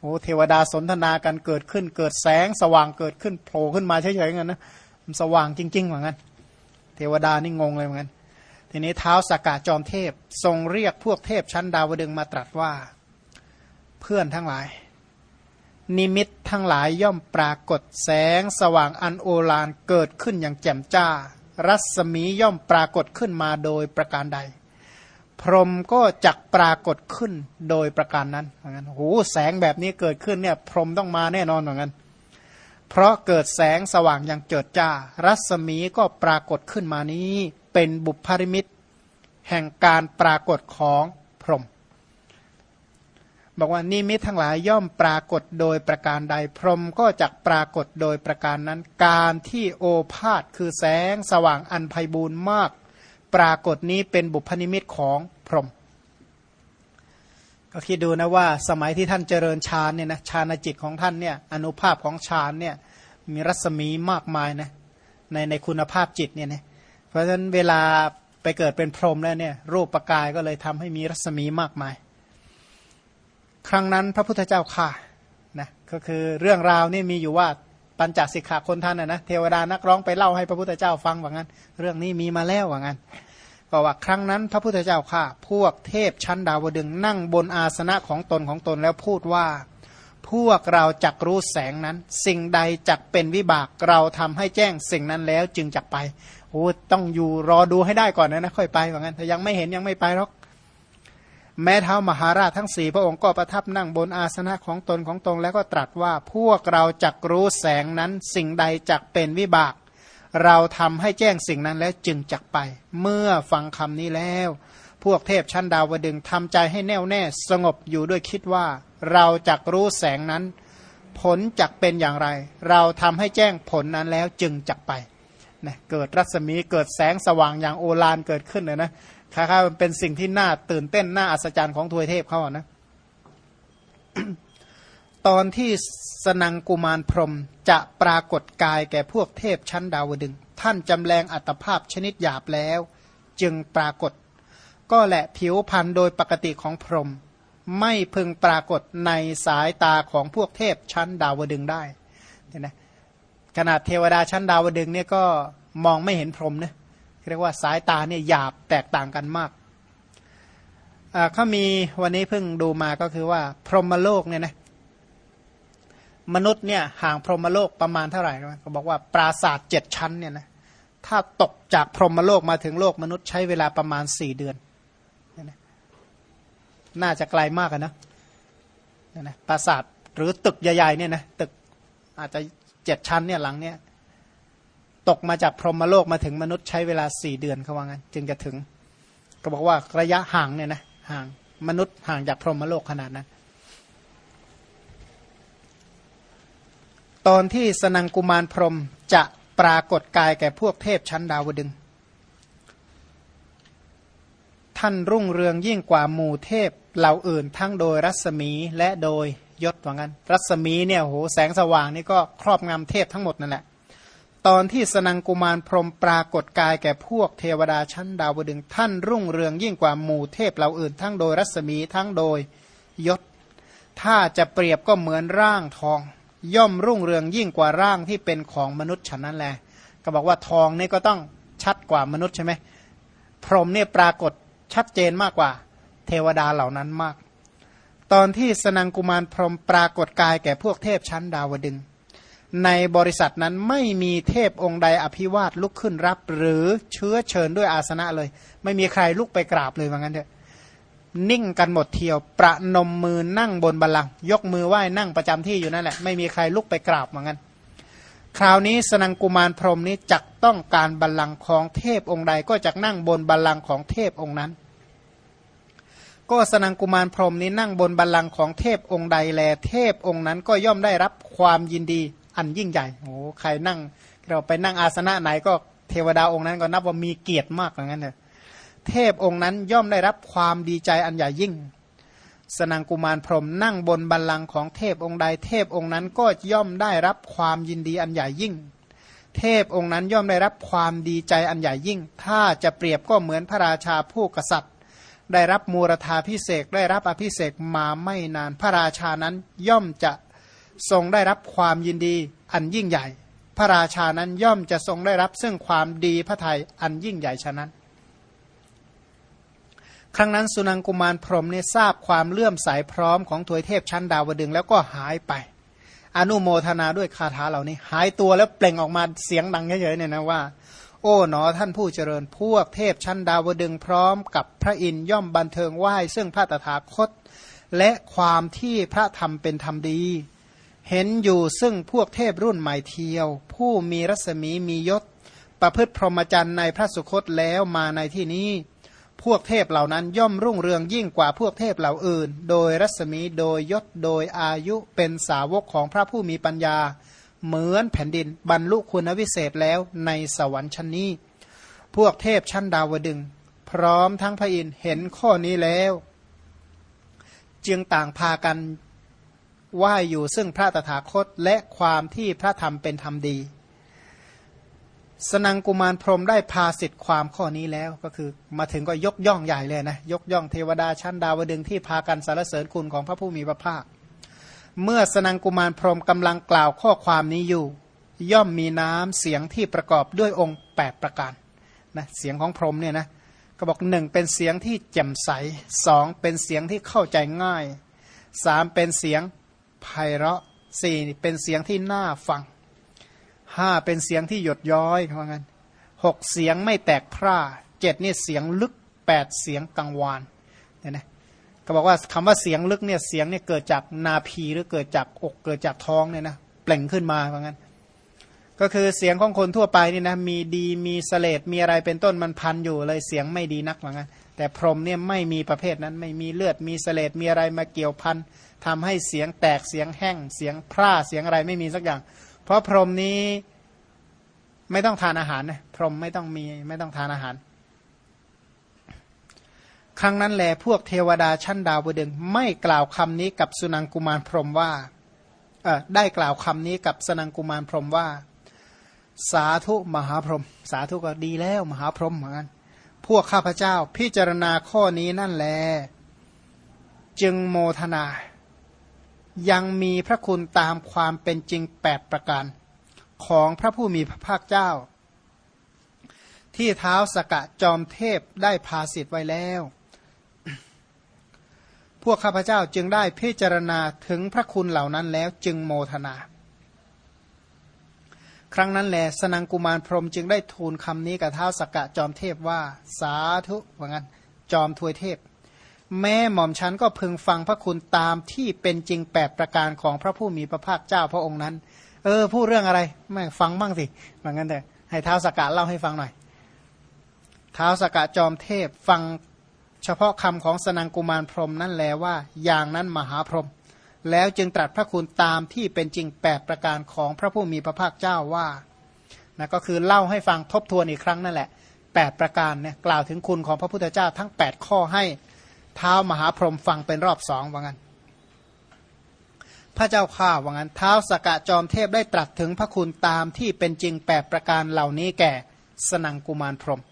A: โอ้เทวดาสนทนากันเกิดขึ้น เกิดแสงสว่างเกิดขึ้นโผล่ขึ้นมาเฉยๆงั้นนะมันสว่างจริงๆเหมือนกันเทวดานี่งงเลยเหมือนกันทีนี้เท้าสากาจอมเทพ ทรงเรียกพวกเทพชั้นดาวดึงมาตรัสว่า เพื่อนทั้งหลาย นิมิตทั้งหลายย่อมปรากฏแสงสว่างอันโอฬารเกิดขึ้นอย่างแจ่มจ้า รัศมีย่อมปรากฏขึ้นมาโดยประการใด พรหมก็จักปรากฏขึ้นโดยประการนั้นเหมือนกันโอ้แสงแบบนี้เกิดขึ้นเนี่ยพรหมต้องมาแน่นอนเหมือนกันเพราะเกิดแสงสว่างอย่างเจิดจ้า รัศมีก็ปรากฏขึ้นมานี้ เป็นบุพริมิตแห่งการปรากฏของพรหมบอกว่านิมิตทั้งหลายย่อมปรากฏโดยประการใดพรหมก็จักปรากฏโดยประการนั้น การที่โอภาษคือแสงสว่างอันไพบูรณ์มาก ปรากฏนี้เป็นบุพนิมิตของพรหมก็คิดดูนะว่าสมัยที่ท่านเจริญฌานเนี่ยนะฌานจิตของท่านเนี่ยอนุภาพของฌานเนี่ยมีรัศมีมากมายนะในในคุณภาพจิตเนี่ยนะเพราะฉะนั้นเวลาไปเกิดเป็นพรหมแล้วเนี่ยรูปประกายก็เลยทำให้มีรัศมีมากมาย ครั้งนั้นพระพุทธเจ้าค่ะนะก็คือเรื่องราวนี่มีอยู่ว่า ปัญจสิกขาคนท่านนะเทวดานักร้องไปเล่าให้พระพุทธเจ้าฟังว่างั้น เรื่องนี้มีมาแล้วว่างั้นก็ว่าครั้งนั้นพระพุทธเจ้าข้าพวกเทพชั้นดาวดึงนั่งบนอาสนะของตนของตนแล้วพูดว่า พวกเราจักรู้แสงนั้น สิ่งใดจักเป็นวิบากเราทำให้แจ้งสิ่งนั้นแล้วจึงจักไปโอ้ต้องอยู่รอดูให้ได้ก่อนนะนะค่อยไปว่างั้นถ้ายังไม่เห็นยังไม่ไปหรอก แม้เท้ามหาราชทั้งสี่พระองค์ก็ประทับนั่งบนอาสนะของตนของตนแล้วก็ตรัสว่าพวกเราจักรู้แสงนั้นสิ่งใดจักเป็นวิบาก เราทำให้แจ้งสิ่งนั้นแล้วจึงจักไป เมื่อฟังคำนี้แล้ว พวกเทพชั้นดาวดึงทำใจให้แน่วแน่สงบอยู่ด้วยคิดว่า เราจักรู้แสงนั้น ผลจักเป็นอย่างไร เราทำให้แจ้งผลนั้นแล้วจึงจักไปนะเกิดรัศมีเกิดแสงสว่างอย่างโอฬารเกิดขึ้นเลยนะ คล้ายๆเป็นสิ่งที่น่าตื่นเต้นน่าอัศจรรย์ของทวยเทพเขานะตอนที่สนังกุมารพรมจะปรากฏกายแก่พวกเทพชั้นดาวดึง ท่านจำแรงอัตภาพชนิดหยาบแล้ว จึงปรากฏ ก็แหละผิวพันธ์โดยปกติของพรม ไม่พึงปรากฏในสายตาของพวกเทพชั้นดาวดึงได้เห็นไหมขนาดเทวดาชั้นดาวดึงเนี่ยก็มองไม่เห็นพรมนะ เรียกว่าสายตาเนี่ยหยาบแตกต่างกันมากเขามีวันนี้เพิ่งดูมาก็คือว่า พรหมโลกเนี่ยนะมนุษย์เนี่ยห่างพรหมโลกประมาณเท่าไหร่เขาบอกว่าปราศาสตร์เจ็ดชั้นเนี่ยนะถ้าตกจากพรหมโลกมาถึงโลกมนุษย์ใช้เวลาประมาณสี่เดือน น่าจะไกลมากนะนะปราสาทหรือตึกใหญ่ๆเนี่ยนะตึกอาจจะเจ็ดชั้นเนี่ยหลังเนี่ย ตกมาจากพรหมโลกมาถึงมนุษย์ใช้เวลาสี่เดือนเขาว่างั้น จึงจะถึง ก็บอกว่าระยะห่างเนี่ยนะห่างมนุษย์ห่างจากพรหมโลกขนาดนั้น ตอนที่สนังกุมารพรหมจะปรากฏกายแก่พวกเทพชั้นดาวดึง ท่านรุ่งเรืองยิ่งกว่าหมู่เทพเหล่าอื่นทั้งโดยรัศมีและโดยยศว่างั้น รัศมีเนี่ยโหแสงสว่างนี่ก็ครอบงำเทพทั้งหมดนั่นแหละ ตอนที่สนังกุมารพรมปรากฏกายแก่พวกเทวดาชั้นดาวดึงท่านรุ่งเรืองยิ่งกว่าหมู่เทพเหล่าอื่น ทั้งโดยรัศมีทั้งโดยยศ ถ้าจะเปรียบก็เหมือนร่างทอง ย่อมรุ่งเรืองยิ่งกว่าร่างที่เป็นของมนุษย์ฉันนั้นแหละก็บอกว่าทองนี่ก็ต้องชัดกว่ามนุษย์ใช่ไหมพรหมเนี่ยปรากฏชัดเจนมากกว่า เทวดาเหล่านั้นมาก ตอนที่สนังกุมารพรหมปรากฏกายแก่พวกเทพชั้นดาวดึง ในบริษัทนั้นไม่มีเทพองค์ใดอภิวาทลุกขึ้นรับ หรือเชื้อเชิญด้วยอาสนะเลย ไม่มีใครลุกไปกราบเลยว่างั้นเถอะนิ่งกันหมดเที่ยว ประนมมือนั่งบนบัลลังก์ยกมือไหว้นั่งประจำที่อยู่นั่นแหละไม่มีใครลุกไปกราบว่างั้นคราวนี้สนังกุมารพรหมนี้จักต้องการบัลลังก์ของเทพองค์ใดก็จักนั่งบนบัลลังก์ของเทพองค์นั้น ก็สนังกุมารพรหมนี้นั่งบนบัลลังก์ของเทพองค์ใดแลเทพองค์นั้นก็ย่อมได้รับความยินดี อันยิ่งใหญ่โอ้ใครนั่ง เราไปนั่งอาสนะไหนก็เทวดาองค์นั้นก็นับว่ามีเกียรติมากอย่างนั้นเถอะเทพองค์นั้นย่อมได้รับความดีใจอันใหญ่ยิ่ง สนังกุมารพรหมนั่งบนบัลลังก์ของเทพองค์ใด เทพองค์นั้นก็ย่อมได้รับความยินดีอันใหญ่ยิ่ง เทพองค์นั้นย่อมได้รับความดีใจอันใหญ่ยิ่ง ถ้าจะเปรียบก็เหมือนพระราชาผู้กษัตริย์ ได้รับมูรธาพิเศษได้รับอภิเศกมาไม่นานพระราชานั้นย่อมจะ ทรงได้รับความยินดีอันยิ่งใหญ่ พระราชานั้นย่อมจะทรงได้รับซึ่งความดีพระไทยอันยิ่งใหญ่ฉะนั้น ครั้งนั้นสุนังกุมารพรหมเนี่ยทราบความเลื่อมใสพร้อมของถวยเทพชั้นดาวดึงแล้วก็หายไป อนุโมทนาด้วยคาถาเหล่านี้ หายตัวแล้วเปล่งออกมาเสียงดังเฉยๆเนี่ยนะว่าโอ้หนอท่านผู้เจริญพวกเทพชั้นดาวดึงพร้อมกับพระอินย่อมบันเทิงไหว้ซึ่งพระตถาคต และความที่พระธรรมเป็นธรรมดี เห็นอยู่ซึ่งพวกเทพรุ่นใหม่เทียว ผู้มีรัศมีมียศ ประพฤติพรหมจรรย์ในพระสุคตแล้วมาในที่นี้ พวกเทพเหล่านั้นย่อมรุ่งเรืองยิ่งกว่าพวกเทพเหล่าอื่น โดยรัศมีโดยยศโดยอายุเป็นสาวกของพระผู้มีปัญญา เหมือนแผ่นดินบรรลุคุณวิเศษแล้วในสวรรค์ชั้นนี้ พวกเทพชั้นดาวดึง พร้อมทั้งพระอินเห็นข้อนี้แล้ว จึงต่างพากัน ว่าอยู่ซึ่งพระตถาคตและความที่พระธรรมเป็นธรรมดี สนังกุมารพรมได้พาสิทธิ์ความข้อนี้แล้วก็คือ มาถึงก็ยกย่องใหญ่เลยนะ ยกย่องเทวดาชั้นดาวดึงที่พากันสารเสริญคุณของพระผู้มีพระภาค เมื่อสนังกุมารพรมกำลังกล่าวข้อความนี้อยู่ ย่อมมีน้ำเสียงที่ประกอบด้วยองค์ 8 ประการนะเสียงของพรมเนี่ยนะก็บอกหนึ่งเป็นเสียงที่แจ่มใสสองเป็นเสียงที่เข้าใจง่ายสามเป็นเสียง ไพเราะสี่เป็นเสียงที่น่าฟังห้าเป็นเสียงที่หยดย้อยว่างั้นหกเสียงไม่แตกพร่าเจ็ดนี่เสียงลึกแปดเสียงกังวานเนี่ยนะก็บอกว่าคำว่าเสียงลึกเนี่ยเสียงเนี่ยเกิดจากนาพีหรือเกิดจากอกเกิดจากท้องเนี่ยนะเปล่งขึ้นมาว่างั้น ก็คือเสียงของคนทั่วไปนี่นะมีดีมีเสลดมีอะไรเป็นต้นมันพันอยู่เลยเสียงไม่ดีนักว่างั้น แต่พรหมเนี่ยไม่มีประเภทนั้นไม่มีเลือดมีเสลดมีอะไรมาเกี่ยวพัน ทำให้เสียงแตกเสียงแห้ง เสียงพร่าเสียงอะไรไม่มีสักอย่าง เพราะพรหมนี้ไม่ต้องทานอาหารนะพรหมไม่ต้องมีไม่ต้องทานอาหาร ครั้งนั้นแหลพวกเทวดาชั้นดาวดึงไม่กล่าวคำนี้กับสุนังกุมารพรหมว่าเออได้กล่าวคำนี้กับสนังกุมารพรหมว่า สาธุมหาพรหมสาธุก็ดีแล้วมหาพรหมเหมือนกันพวกข้าพเจ้าพิจารณาข้อนี้นั่นแหลจึงโมทนา ยังมีพระคุณตามความเป็นจริงแปดประการ ของพระผู้มีพระภาคเจ้า ที่เท้าสกะจอมเทพได้พาสิทธิ์ไว้แล้ว พวกข้าพเจ้าจึงได้พิจารณาถึงพระคุณเหล่านั้นแล้วจึงโมทนา ครั้งนั้นแหละสนังกุมารพรมจึงได้ทูลคำนี้กับเท้าสกกะจอมเทพว่า สาธุว่างั้น จอมทวยเทพ แม่หม่อมฉันก็พึงฟังพระคุณตามที่เป็นจริงแปดประการของพระผู้มีพระภาคเจ้าพระองค์นั้น เออ พูดเรื่องอะไรไม่ฟังบ้างสิเหมือนกันแต่ให้เท้าสกกะเล่าให้ฟังหน่อยเท้าสกกะจอมเทพฟังเฉพาะคำของสนังกุมารพรมนั่นแลว่า อย่างนั้นมหาพรหมแล้วจึงตรัสพระคุณตามที่เป็นจริงแปดประการของพระผู้มีพระภาคเจ้าว่านะก็คือเล่าให้ฟังทบทวนอีกครั้งนั่นแหละแปดประการเนี่ยกล่าวถึงคุณของพระพุทธเจ้าทั้งแปดข้อให้ เท้ามหาพรหมฟังเป็นรอบสองว่างั้น พระเจ้าข้าว่างั้นเท้าสกะจอมเทพได้ตรัสถึงพระคุณตามที่เป็นจริงแปดประการเหล่านี้แก่สนังกุมารพรหม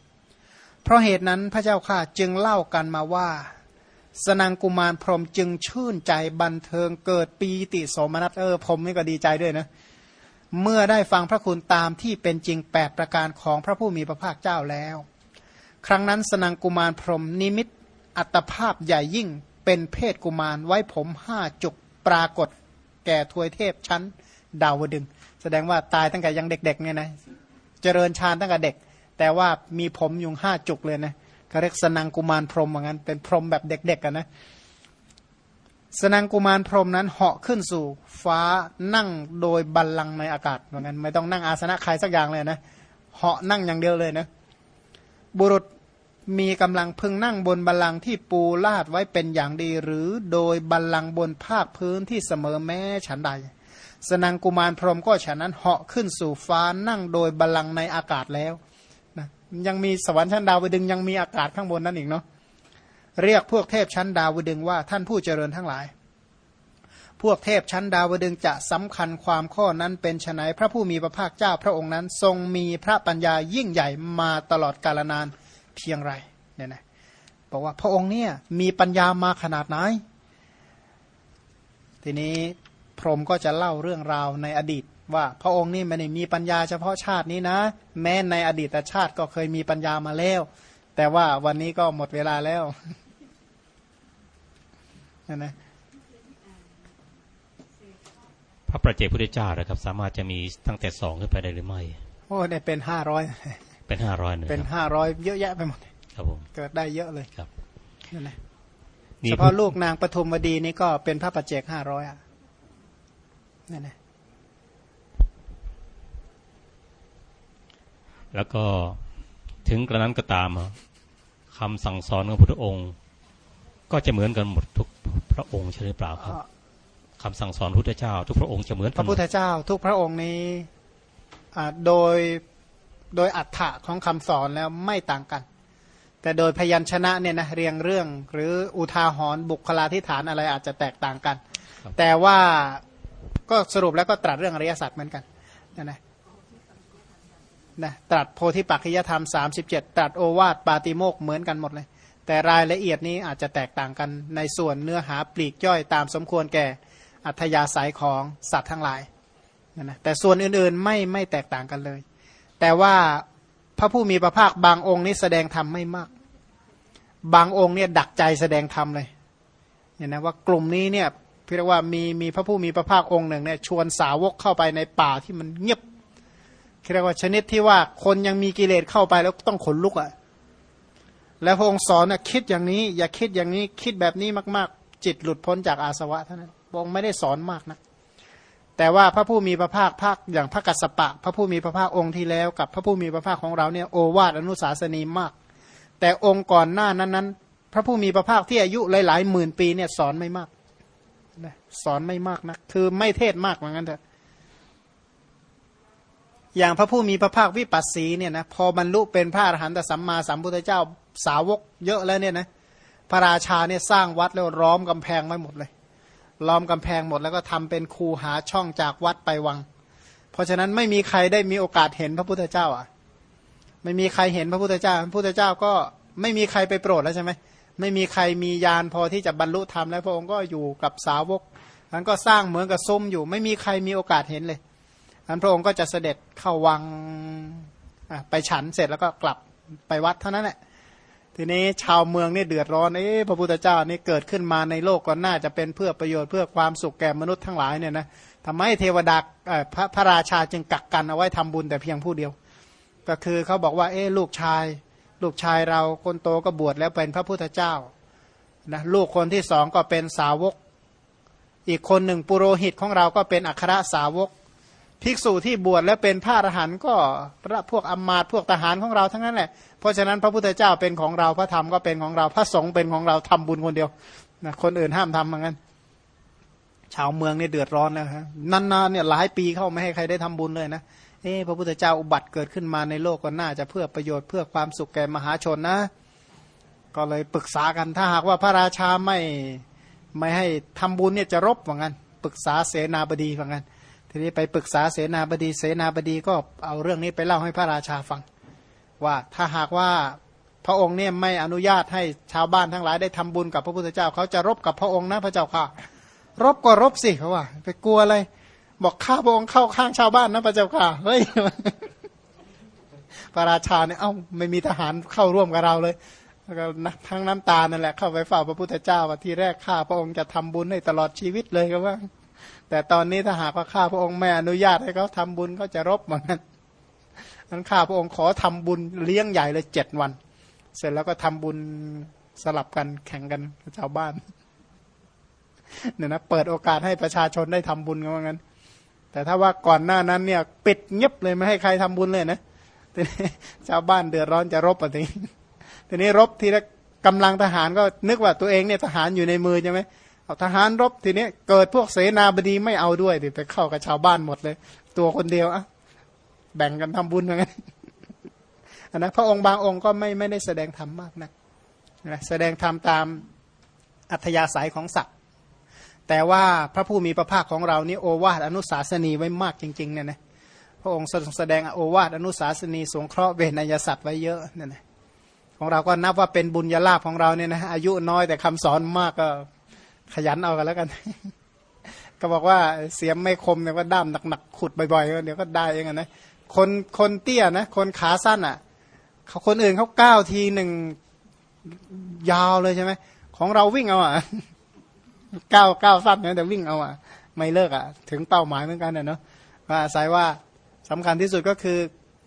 A: เพราะเหตุนั้นพระเจ้าข้าจึงเล่ากันมาว่า สนังกุมารพรหมจึงชื่นใจบันเทิงเกิดปีติโสมนัสเออผมนี่ก็ดีใจด้วยนะเมื่อได้ฟังพระคุณตามที่เป็นจริงแปดประการของพระผู้มีพระภาคเจ้าแล้ว ครั้งนั้นสนังกุมารพรหมนิมิต อัตภาพใหญ่ยิ่งเป็นเพศกุมารไว้ผมห้าจุกปรากฏ แก่ทวยเทพชั้น ดาวดึง แสดงว่าตายตั้งแต่ยังเด็กๆเนี่ยนะเจริญฌานตั้งแต่เด็ก แต่ว่ามีผมยุงห้าจุกเลยนะเขาเรียกสนังกุมารพรหมเหมือนกันเป็นพรหมแบบเด็กๆกันนะสนังกุมารพรหมนั้นเหาะขึ้นสู่ฟ้านั่งโดยบัลลังก์ในอากาศเหมือนกันไม่ต้องนั่งอาสนะใครสักอย่างเลยนะเหาะนั่งอย่างเดียวเลยนะบุรุษ มีกำลังพึงนั่งบนบัลลังก์ที่ปูลาดไว้เป็นอย่างดี หรือโดยบัลลังก์บนภาคพื้นที่เสมอแม้ฉันใด สนังกุมารพรหมก็ฉะนั้นเหาะขึ้นสู่ฟ้านั่งโดยบัลลังก์ในอากาศแล้วนะยังมีสวรรค์ชั้นดาวดึงยังมีอากาศข้างบนนั่นอีกเนาะเรียกพวกเทพชั้นดาวดึงว่าท่านผู้เจริญทั้งหลาย พวกเทพชั้นดาวดึงจะสำคัญความข้อนั้นเป็นไฉนพระผู้มีพระภาคเจ้าพระองค์นั้น ทรงมีพระปัญญายิ่งใหญ่มาตลอดกาลนาน เพียงไรเนี่ยนะบอกว่าพระองค์เนี่ยมีปัญญามาขนาดไหน ทีนี้พรหมก็จะเล่าเรื่องราวในอดีต ว่าพระองค์นี่ไม่ได้มีปัญญาเฉพาะชาตินี้นะ แม้ในอดีตชาติก็เคยมีปัญญามาแล้ว แต่ว่าวันนี้ก็หมดเวลาแล้วนะนะ
B: พระประเจกพุทธเจ้านะครับ สามารถจะมีตั้งแต่สองขึ้นไปได้หรือไม่
A: โอ้ได้เป็นห้าร้อย
B: เป็นห้าร้อย
A: เป็นห้าร้อยเยอะแยะไปหมด
B: ครับผม
A: เกิดได้เยอะเลย
B: ครับ
A: นั่นแหละเฉพาะลูกนางปฐุมวดีนี่ก็เป็นพระปัจเจกห้าร้อยอะนั่นแหละ
B: แล้วก็ถึงกระนั้นก็ตามคำสั่งสอนของพระพุทธองค์ ก็จะเหมือนกันหมดทุกพระองค์ใช่หรือเปล่าครับคำสั่งสอนพระพุทธเจ้า ทุกพระองค์จะเหมือน
A: พระพุทธเจ้า ทุกพระองค์นี้โดย โดยอัฏฐะของคำสอนแล้วไม่ต่างกัน แต่โดยพยัญชนะเนี่ยนะเรียงเรื่อง หรืออุทาหรณ์บุคลาธิฐานอะไรอาจจะแตกต่างกัน แต่ว่าก็สรุปแล้วก็ตรัสเรื่องอริยสัจเหมือนกันนะนะนะตรัสโพธิปักขิยธรรม 37 ตรัสโอวาทปาติโมกเหมือนกันหมดเลย แต่รายละเอียดนี้อาจจะแตกต่างกันในส่วนเนื้อหาปลีกย่อยตามสมควรแก่อัธยาศัยของสัตว์ทั้งหลายนะนะแต่ส่วนอื่นๆไม่ไม่แตกต่างกันเลย แต่ว่าพระผู้มีพระภาคบางองค์นี้แสดงธรรมไม่มาก บางองค์เนี่ยดักใจแสดงธรรมเลยเนี่ยนะว่ากลุ่มนี้เนี่ยเรียกว่ามีมีพระผู้มีพระภาคองค์หนึ่งเนี่ยชวนสาวกเข้าไปในป่าที่มันเงียบเรียกว่าชนิดที่ว่าคนยังมีกิเลสเข้าไปแล้วต้องขนลุกอะ่ะแล้วพระองค์สอนนะคิดอย่างนี้อย่าคิดอย่างนี้คิดแบบนี้มาก ๆ จิตหลุดพ้นจากอาสวะเท่านั้นพระองค์ไม่ได้สอนมากนะ แต่ว่าพระผู้มีพระภาคภาคอย่างพระกัสสปะ พระผู้มีพระภาคองค์ที่แล้ว กับพระผู้มีพระภาคของเราเนี่ยโอวาทอนุสาสนีมาก แต่องค์ก่อนหน้านั้นนั้น พระผู้มีพระภาคที่อายุหลายๆหมื่นปีเนี่ยสอนไม่มากสอนไม่มากนะคือไม่เทศมากเหมือนกันเถอะอย่างพระผู้มีพระภาควิปัสสีเนี่ยนะพอบรรลุเป็นพระอรหันตสัมมาสัมพุทธเจ้าสาวกเยอะแล้วเนี่ยนะพระราชาเนี่ยสร้างวัดแล้วล้อมกำแพงไว้หมดเลย ล้อมกำแพงหมดแล้วก็ทำเป็นคูหาช่องจากวัดไปวัง เพราะฉะนั้นไม่มีใครได้มีโอกาสเห็นพระพุทธเจ้าอะ ไม่มีใครเห็นพระพุทธเจ้า พระพุทธเจ้าก็ไม่มีใครไปโปรดแล้วใช่ไหมไม่มีใครมียานพอที่จะบรรลุธรรมแล้วพระองค์ก็อยู่กับสาวกนั้นก็สร้างเหมือนกับซุ้มอยู่ ไม่มีใครมีโอกาสเห็นเลยนั้นพระองค์ก็จะเสด็จเข้าวังไปฉันเสร็จแล้วก็กลับไปวัดเท่านั้นแหละ ทีนี้ชาวเมืองนี่เดือดร้อนเอ๊ะพระพุทธเจ้านี่เกิดขึ้นมาในโลกก็น่าจะเป็นเพื่อประโยชน์เพื่อความสุขแก่มนุษย์ทั้งหลายเนี่ยนะทำไมเทวดาพระพระราชาจึงกักกันเอาไว้ทำบุญแต่เพียงผู้เดียว ก็คือเขาบอกว่าเอ๊ะลูกชาย ลูกชายเราคนโตก็บวชแล้วเป็นพระพุทธเจ้านะลูกคนที่สองก็เป็นสาวก อีกคนหนึ่งปุโรหิตของเราก็เป็นอัครสาวก ภิกษุที่บวชแล้วเป็นพระอรหันต์ก็พวกอมมาตพวกทหารของเราทั้งนั้นแหละ เพราะฉะนั้นพระพุทธเจ้าเป็นของเราพระธรรมก็เป็นของเราพระสงฆ์เป็นของเราทำบุญคนเดียวนะคนอื่นห้ามทำเหมือนกันชาวเมืองเนี่ยเดือดร้อนแล้วฮะนานๆเนี่ยหลายปีเข้าไม่ให้ใครได้ทำบุญเลยนะเอ๊พระพุทธเจ้าอุบัติเกิดขึ้นมาในโลกก็น่าจะเพื่อประโยชน์เพื่อความสุขแก่มหาชนนะ ก็เลยปรึกษากันถ้าหากว่าพระราชาไม่ไม่ให้ทำบุญเนี่ยจะรบว่างั้นปรึกษาเสนาบดีว่างั้นทีนี้ไปปรึกษาเสนาบดี เสนาบดีก็เอาเรื่องนี้ไปเล่าให้พระราชาฟัง ว่าถ้าหากว่าพระองค์เนี่ยไม่อนุญาตให้ชาวบ้านทั้งหลายได้ทำบุญกับพระพุทธเจ้า เขาจะรบกับพระองค์นะพระเจ้าค่ะ รบก็รบสิเขาว่า ไปกลัวอะไรบอกข้าพระองค์เข้าข้างชาวบ้านนะพระเจ้าค่ะเฮ้ยพระราชาเนี่ยเอ้าไม่มีทหารเข้าร่วมกับเราเลยก็ทั้งน้ำตานั่นแหละเข้าไปฝ้าพระพุทธเจ้าว่าที่แรกข้าพระองค์จะทำบุญให้ตลอดชีวิตเลยก็ว่า แต่ตอนนี้ถ้าหากว่าข้าพระองค์ไม่อนุญาตให้เขาทาบุญเขาจะรบเหมือนกัน นั้นข้าพระองค์ขอทำบุญเลี้ยงใหญ่เลยเจ็ดวัน เสร็จแล้วก็ทำบุญสลับกันแข่งกันชาวบ้านเนี่ยนะเปิดโอกาสให้ประชาชนได้ทำบุญกันว่างั้น แต่ถ้าว่าก่อนหน้านั้นเนี่ย ปิดเงียบเลยไม่ให้ใครทำบุญเลยนะชาวบ้านเดือดร้อนจะรบอะไรทีนี้รบทีละกำลังทหารก็นึกว่าตัวเองเนี่ยทหารอยู่ในมือใช่ไหมเอาทหารรบทีนี้เกิดพวกเสนาบดีไม่เอาด้วยดิไปเข้ากับชาวบ้านหมดเลย ตัวคนเดียวอะ แบ่งกันทำบุญอย่างนั้นอันะพระองค์บางองค์ก็ไม่ไม่ได้แสดงธรรมมากนะนะแสดงธรรมตามอัธยาศัยของสัตว์แต่ว่าพระผู้มีพระภาคของเรานี่โอวาทอนุสาสนีไว้มากจริงๆเนี่ยนะพระองค์แสดงโอวาทอนุสาสนีสงเคราะห์เวนยสัตว์ไว้เยอะเนี่ยนะของเราก็นับว่าเป็นบุญญาลาภของเราเนี่ยนะอายุน้อยแต่คำสอนมากก็ขยันเอากันแล้วกัน ก็บอกว่าเสียมไม่คมเนี่ยก็ด้ามหนักๆขุดบ่อยๆเดี๋ยวก็ได้เองนะ คนคนเตี้ยนะ คนขาสั้นอะเขาคนอื่นเขาก้าวทีหนึ่งยาวเลยใช่ไหมของเราวิ่งเอาอะก้าวก้าวสั้นเนี่ยแต่วิ่งเอาอะ ไม่เลิกอะ ถึงเป้าหมายเหมือนกันเนาะว่าอาศัยว่าสำคัญที่สุดก็คือ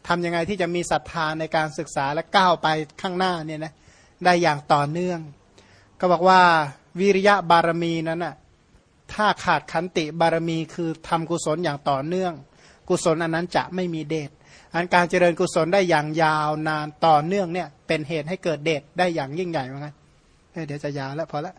A: ทำยังไงที่จะมีศรัทธาในการศึกษาและก้าวไปข้างหน้าเนี่ยนะได้อย่างต่อเนื่อง ก็บอกว่าวิริยะบารมีนั้นน่ะถ้าขาดขันติบารมีคือทำกุศลอย่างต่อเนื่อง กุศลอันนั้นจะไม่มีเดชอันการเจริญกุศลได้อย่างยาวนานต่อเนื่องเนี่ยเป็นเหตุให้เกิดเดชได้อย่างยิ่งใหญ่เหมือนกันเดี๋ยวจะยาวแล้วพอละ